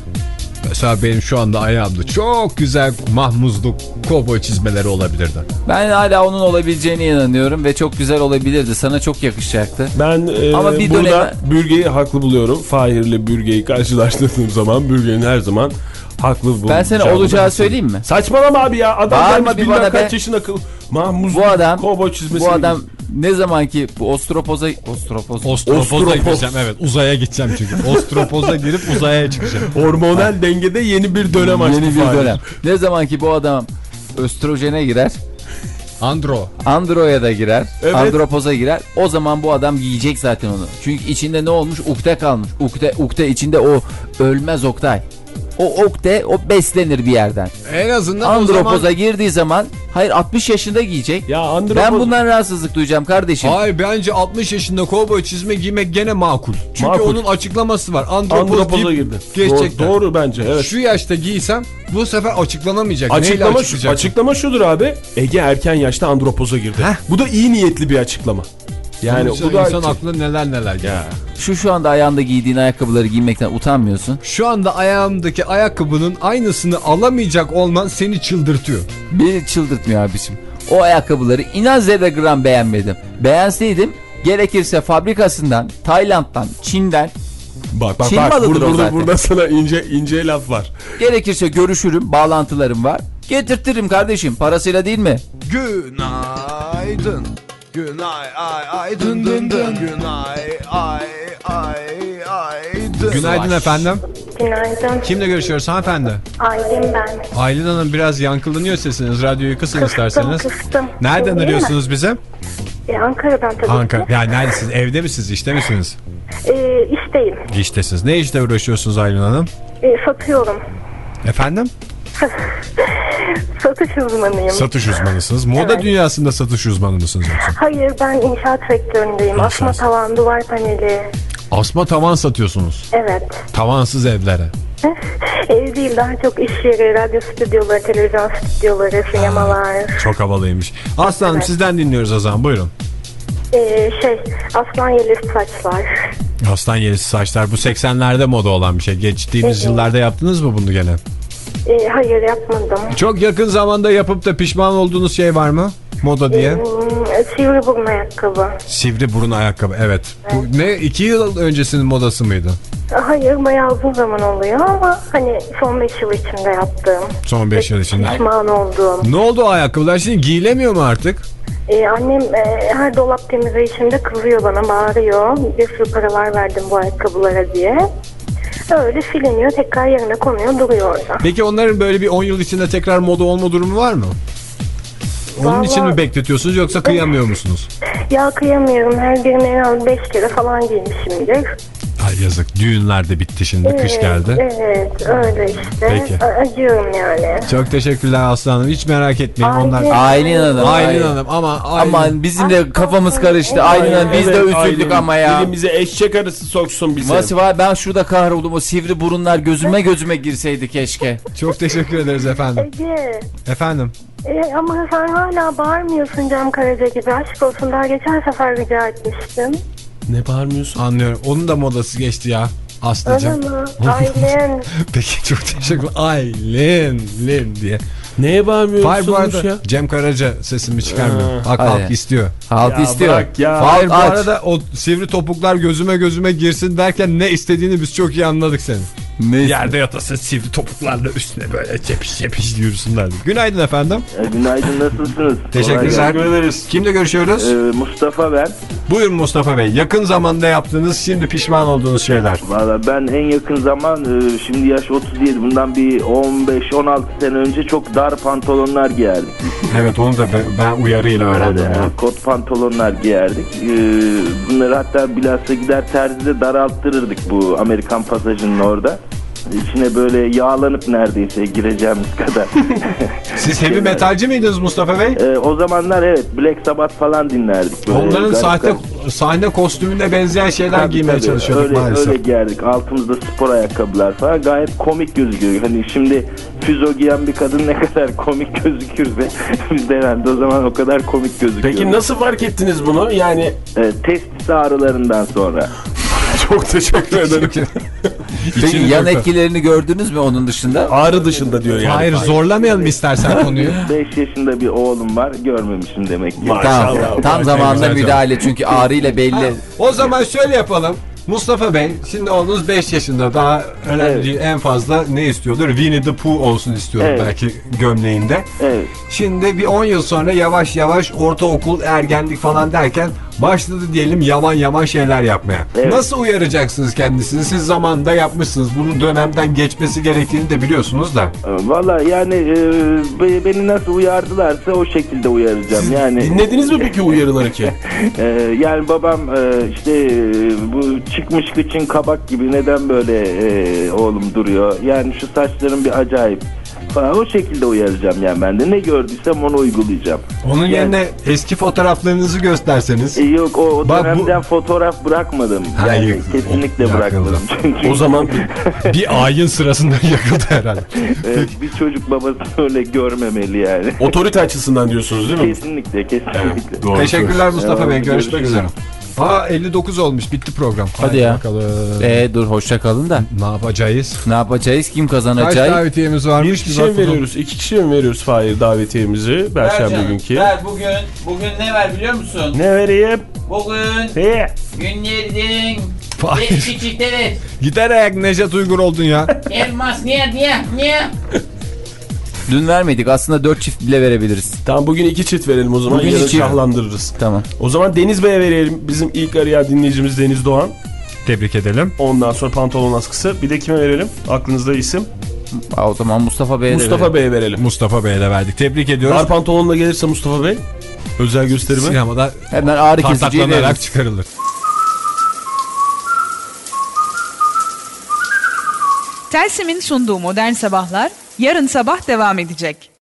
S2: Mesela benim şu anda ayağımda çok güzel mahmuzluk kovboy çizmeleri olabilirdi.
S4: ben hala onun olabileceğine inanıyorum ve çok güzel olabilirdi. Sana çok yakışacaktı.
S3: Ben e,
S4: Ama bir
S3: burada
S4: döneme-
S3: Bürge'yi haklı buluyorum. Fahir'le Bürge'yi karşılaştırdığım zaman Bürge'nin her zaman haklı bulacağımı
S4: Ben sana olacağı söyleyeyim mi?
S3: Saçmalama abi ya. Adam
S4: Bağırma
S3: gelmiş
S4: bir bana
S3: kaç
S4: be.
S3: yaşına kıl. Mahmuz
S4: Bu adam
S3: kovboy çizmesi.
S4: bu adam ne zaman ki bu ostropoza ostropoz
S2: Ostropoza
S3: Ostropoz.
S2: gireceğim evet uzaya gideceğim çünkü. Ostropoza girip uzaya çıkacağım.
S3: Hormonal dengede yeni bir dönem açtı
S4: yeni bir dönem. Ne zaman ki bu adam östrojene girer,
S2: Andro.
S4: androya da girer,
S3: Evet.
S4: andropoza girer. O zaman bu adam yiyecek zaten onu. Çünkü içinde ne olmuş? Ukde kalmış. Ukde ukde içinde o ölmez Oktay. O okte o beslenir bir yerden.
S2: En azından
S4: Andropoza
S2: zaman...
S4: girdiği zaman hayır 60 yaşında giyecek.
S3: Ya andropoz...
S4: Ben bundan rahatsızlık duyacağım kardeşim.
S2: Hayır bence 60 yaşında kovboy çizme giymek gene makul. Çünkü
S3: Makul.
S2: onun açıklaması var. Andropoz,
S3: andropoza girdi.
S2: Geçecekler.
S3: Doğru, doğru bence evet.
S2: Şu yaşta giysem bu sefer açıklanamayacak.
S3: Açıklama, şu, açıklama şudur abi. Ege erken yaşta andropoza girdi.
S2: Heh.
S3: Bu da iyi niyetli bir açıklama. Yani bu da
S2: insan aklına neler neler geliyor.
S3: Ya.
S4: Şu şu anda ayağında giydiğin ayakkabıları giymekten utanmıyorsun.
S2: Şu anda ayağımdaki ayakkabının aynısını alamayacak olman seni çıldırtıyor.
S4: Beni çıldırtmıyor abiciğim. O ayakkabıları inan zerre gram beğenmedim. Beğenseydim gerekirse fabrikasından, Tayland'dan, Çin'den
S3: Bak bak
S4: Çin
S3: bak
S4: malıdır
S3: burada,
S4: o
S3: burada,
S4: zaten.
S3: burada sana ince ince laf var.
S4: Gerekirse görüşürüm, bağlantılarım var. Getirtirim kardeşim, parasıyla değil mi?
S11: Günaydın. Günay ay ay dın dın dın. Günay ay ay ay dın.
S2: Günaydın efendim.
S12: Günaydın.
S2: Kimle görüşüyoruz hanımefendi?
S12: Aylin ben.
S2: Aylin Hanım biraz yankılanıyor sesiniz. Radyoyu kısın
S12: Kıstım
S2: isterseniz.
S12: kıstım.
S2: Nereden
S12: Değil mi?
S2: arıyorsunuz bize?
S12: E, Ankara'dan tabii
S2: Ankara.
S12: ki.
S2: Yani neredesiniz? Evde misiniz? İşte misiniz?
S12: E, işteyim.
S2: İştesiniz. Ne işle uğraşıyorsunuz Aylin Hanım?
S12: E, satıyorum.
S2: Efendim?
S12: Satış uzmanıyım.
S2: Satış uzmanısınız. Moda
S12: Evet.
S2: dünyasında satış uzmanı mısınız yoksa?
S12: Hayır ben inşaat sektöründeyim.
S2: İnşaat.
S12: Asma tavan, duvar paneli.
S2: Asma tavan satıyorsunuz.
S12: Evet.
S2: Tavansız evlere.
S12: Ev değil daha çok iş yeri, radyo stüdyoları, televizyon stüdyoları, sinemalar.
S2: Çok havalıymış. Aslanım
S12: Evet.
S2: sizden dinliyoruz o zaman. Buyurun.
S12: E, şey aslan yelisi saçlar.
S2: Aslan yerisi saçlar. Bu 80'lerde moda olan bir şey. Geçtiğimiz
S12: Evet.
S2: yıllarda yaptınız mı bunu gene?
S12: E, hayır yapmadım.
S2: Çok yakın zamanda yapıp da pişman olduğunuz şey var mı? Moda diye.
S12: Hmm, sivri burun ayakkabı.
S2: Sivri burun ayakkabı. Evet. Bu ne? iki yıl öncesinin modası mıydı?
S12: Hayır bayağı uzun zaman oluyor ama hani son 5 yıl içinde yaptığım.
S2: Son 5 yıl içinde.
S12: Pişman olduğum.
S2: Ne oldu o ayakkabılar? Şimdi giyilemiyor mu artık?
S12: Ee, annem e, her dolap temizleyişinde kızıyor bana bağırıyor. Bir sürü paralar verdim bu ayakkabılara diye. Öyle siliniyor tekrar yerine konuyor duruyor orada.
S2: Peki onların böyle bir 10 yıl içinde tekrar moda olma durumu var mı? Onun
S12: Vallahi-
S2: için mi bekletiyorsunuz yoksa kıyamıyor musunuz?
S12: Ya kıyamıyorum her birini en az 5 kere falan giymişimdir.
S2: Ay yazık. Düğünler de bitti şimdi. Kış
S12: Evet,
S2: geldi.
S12: Evet öyle işte.
S2: Peki.
S12: Acıyorum yani.
S2: Çok teşekkürler Aslanım. Hiç merak etmeyin. Onlar...
S12: Aylin.
S4: Aylin Hanım.
S2: Aylin Hanım ama Aylin...
S4: Aman bizim de kafamız karıştı. Aylin Hanım biz de
S3: Evet,
S4: üzüldük
S3: Aylin,
S4: ama ya.
S3: Dilimize eşek arısı soksun bize.
S4: Nasıl var ben şurada kahroldum o sivri burunlar gözüme gözüme girseydi keşke.
S2: Çok teşekkür ederiz efendim.
S12: Ege
S2: Efendim.
S12: e, ama sen hala bağırmıyorsun Cem Karaca gibi. Aşk olsun daha geçen sefer rica etmiştim.
S3: Ne bağırmıyorsun?
S2: Anlıyorum. Onun da modası geçti ya. Aslıcığım.
S12: Aylin.
S2: Peki çok teşekkür Aylin. Lin diye.
S3: Neye bağırmıyorsun
S2: Hayır bu arada
S3: ya?
S2: Cem Karaca sesimi çıkarmıyor.
S3: Ha,
S2: Bak
S4: hadi.
S2: halk istiyor.
S4: Halk
S3: Ya
S4: istiyor.
S3: ya.
S4: Halk
S2: Hayır bu
S4: aç.
S2: arada o sivri topuklar gözüme gözüme girsin derken ne istediğini biz çok iyi anladık senin.
S4: Ne?
S2: Yerde yatasın sivri topuklarla üstüne böyle cepiş cepiş yürüsünler. Günaydın efendim.
S13: E, Günaydın nasılsınız?
S2: Teşekkürler.
S3: Teşekkür ederiz.
S2: Kimle görüşüyoruz?
S13: Ee, Mustafa ben.
S2: Buyurun Mustafa Bey. Yakın zamanda yaptığınız şimdi pişman olduğunuz şeyler.
S13: Valla ben en yakın zaman e, şimdi yaş 37 bundan bir 15-16 sene önce çok dar pantolonlar giyerdik.
S2: Evet onu da ben uyarıyla
S13: Öyle, yani kot pantolonlar giyerdik. Ee, bunları hatta bilhassa gider terzide daralttırırdık bu Amerikan pasajının orada. İçine böyle yağlanıp neredeyse gireceğimiz kadar.
S2: Siz heavy metalci miydiniz Mustafa Bey?
S13: Ee, o zamanlar evet Black Sabbath falan dinlerdik. Böyle
S2: Onların
S13: garip
S2: sahte
S13: garip.
S2: sahne kostümüne benzeyen şeyler
S13: Tabii,
S2: giymeye
S13: tabii.
S2: çalışıyorduk
S13: öyle,
S2: maalesef.
S13: Öyle giyerdik. Altımızda spor ayakkabılar falan. Gayet komik gözüküyor. Hani şimdi füzo giyen bir kadın ne kadar komik gözükürse biz de herhalde o zaman o kadar komik gözüküyoruz.
S3: Peki nasıl fark ettiniz bunu? Yani
S13: Ee, testis ağrılarından sonra.
S3: Çok teşekkür ederim.
S4: Peki
S2: İçini
S4: yan etkilerini gördünüz mü onun dışında?
S3: Ağrı dışında diyor yani.
S2: Hayır zorlamayalım istersen konuyu.
S13: 5 yaşında bir oğlum var. Görmemişim demek ki.
S4: Tamam.
S3: Maşallah.
S4: Tam zamanında müdahale çünkü ağrıyla belli.
S2: O zaman şöyle yapalım. Mustafa Bey şimdi oğlunuz 5 yaşında daha önemli
S13: Evet.
S2: değil. En fazla ne istiyordur? Winnie the Pooh olsun istiyordur
S13: Evet.
S2: belki gömleğinde.
S13: Evet.
S2: Şimdi bir 10 yıl sonra yavaş yavaş ortaokul, ergenlik falan derken başladı diyelim yaman yaman şeyler yapmaya.
S13: Evet.
S2: Nasıl uyaracaksınız kendisini? Siz zamanında yapmışsınız. Bunun dönemden geçmesi gerektiğini de biliyorsunuz da.
S13: Ee, Valla yani e, be- beni nasıl uyardılarsa o şekilde uyaracağım. Yani
S3: Dinlediniz mi peki uyarıları ki?
S13: e, yani babam e, işte e, bu çıkmış kıçın kabak gibi neden böyle e, oğlum duruyor? Yani şu saçların bir acayip falan o şekilde uyaracağım yani ben de ne gördüysem onu uygulayacağım.
S2: Onun
S13: Yani-
S2: yerine eski fotoğraflarınızı gösterseniz.
S13: E, yok o, o
S2: Bak bu-
S13: dönemden fotoğraf bırakmadım.
S2: Ha,
S13: Yani
S2: yok.
S13: kesinlikle
S2: Yakıldı.
S13: bırakmadım. Çünkü
S3: O zaman
S2: bir ayin sırasında yakıldı herhalde.
S13: e, bir çocuk babasını öyle görmemeli yani.
S3: otorite açısından diyorsunuz değil mi?
S13: kesinlikle kesinlikle.
S3: Doğru
S2: Teşekkürler Mustafa
S13: Tamam,
S2: Bey. Görüşmek üzere. Aa 59 olmuş. Bitti program.
S4: Hadi ya.
S2: Bakalım.
S4: Ee, dur hoşça kalın da.
S2: Ne yapacağız?
S4: Ne yapacağız? Kim
S2: Kaç
S4: kazanacak?
S2: davetiyemiz
S3: Bir
S2: varmış?
S3: kişiye mi
S2: bakalım.
S3: veriyoruz? İki kişiye mi veriyoruz Fahir davetiyemizi? Perşembe günkü.
S4: bugün. Bugün ne var biliyor musun?
S3: Ne vereyim?
S4: Bugün
S3: He.
S4: günlerden
S2: Fahir.
S14: Çift evet.
S2: Giderek Nejat Uygur oldun ya.
S14: Elmas niye niye niye?
S4: Dün vermedik aslında 4 çift bile verebiliriz.
S3: Tamam bugün iki çift verelim o zaman.
S4: Bugün
S3: Yarın
S4: iki.
S3: şahlandırırız.
S4: Tamam.
S3: O zaman Deniz Bey'e verelim. Bizim ilk arayan dinleyicimiz Deniz Doğan.
S2: Tebrik edelim.
S3: Ondan sonra pantolon askısı. Bir de kime verelim? Aklınızda isim.
S4: Aa, o zaman Mustafa Bey'e
S3: Mustafa. Bey'e verelim.
S2: Mustafa Bey'e de verdik. Tebrik ediyoruz.
S3: Dar pantolonla gelirse Mustafa Bey. Özel gösterimi.
S2: Sinemada
S4: Hemen ağrı
S2: tartaklanarak
S4: veririz.
S2: çıkarılır.
S15: Telsim'in sunduğu Modern Sabahlar yarın sabah devam edecek.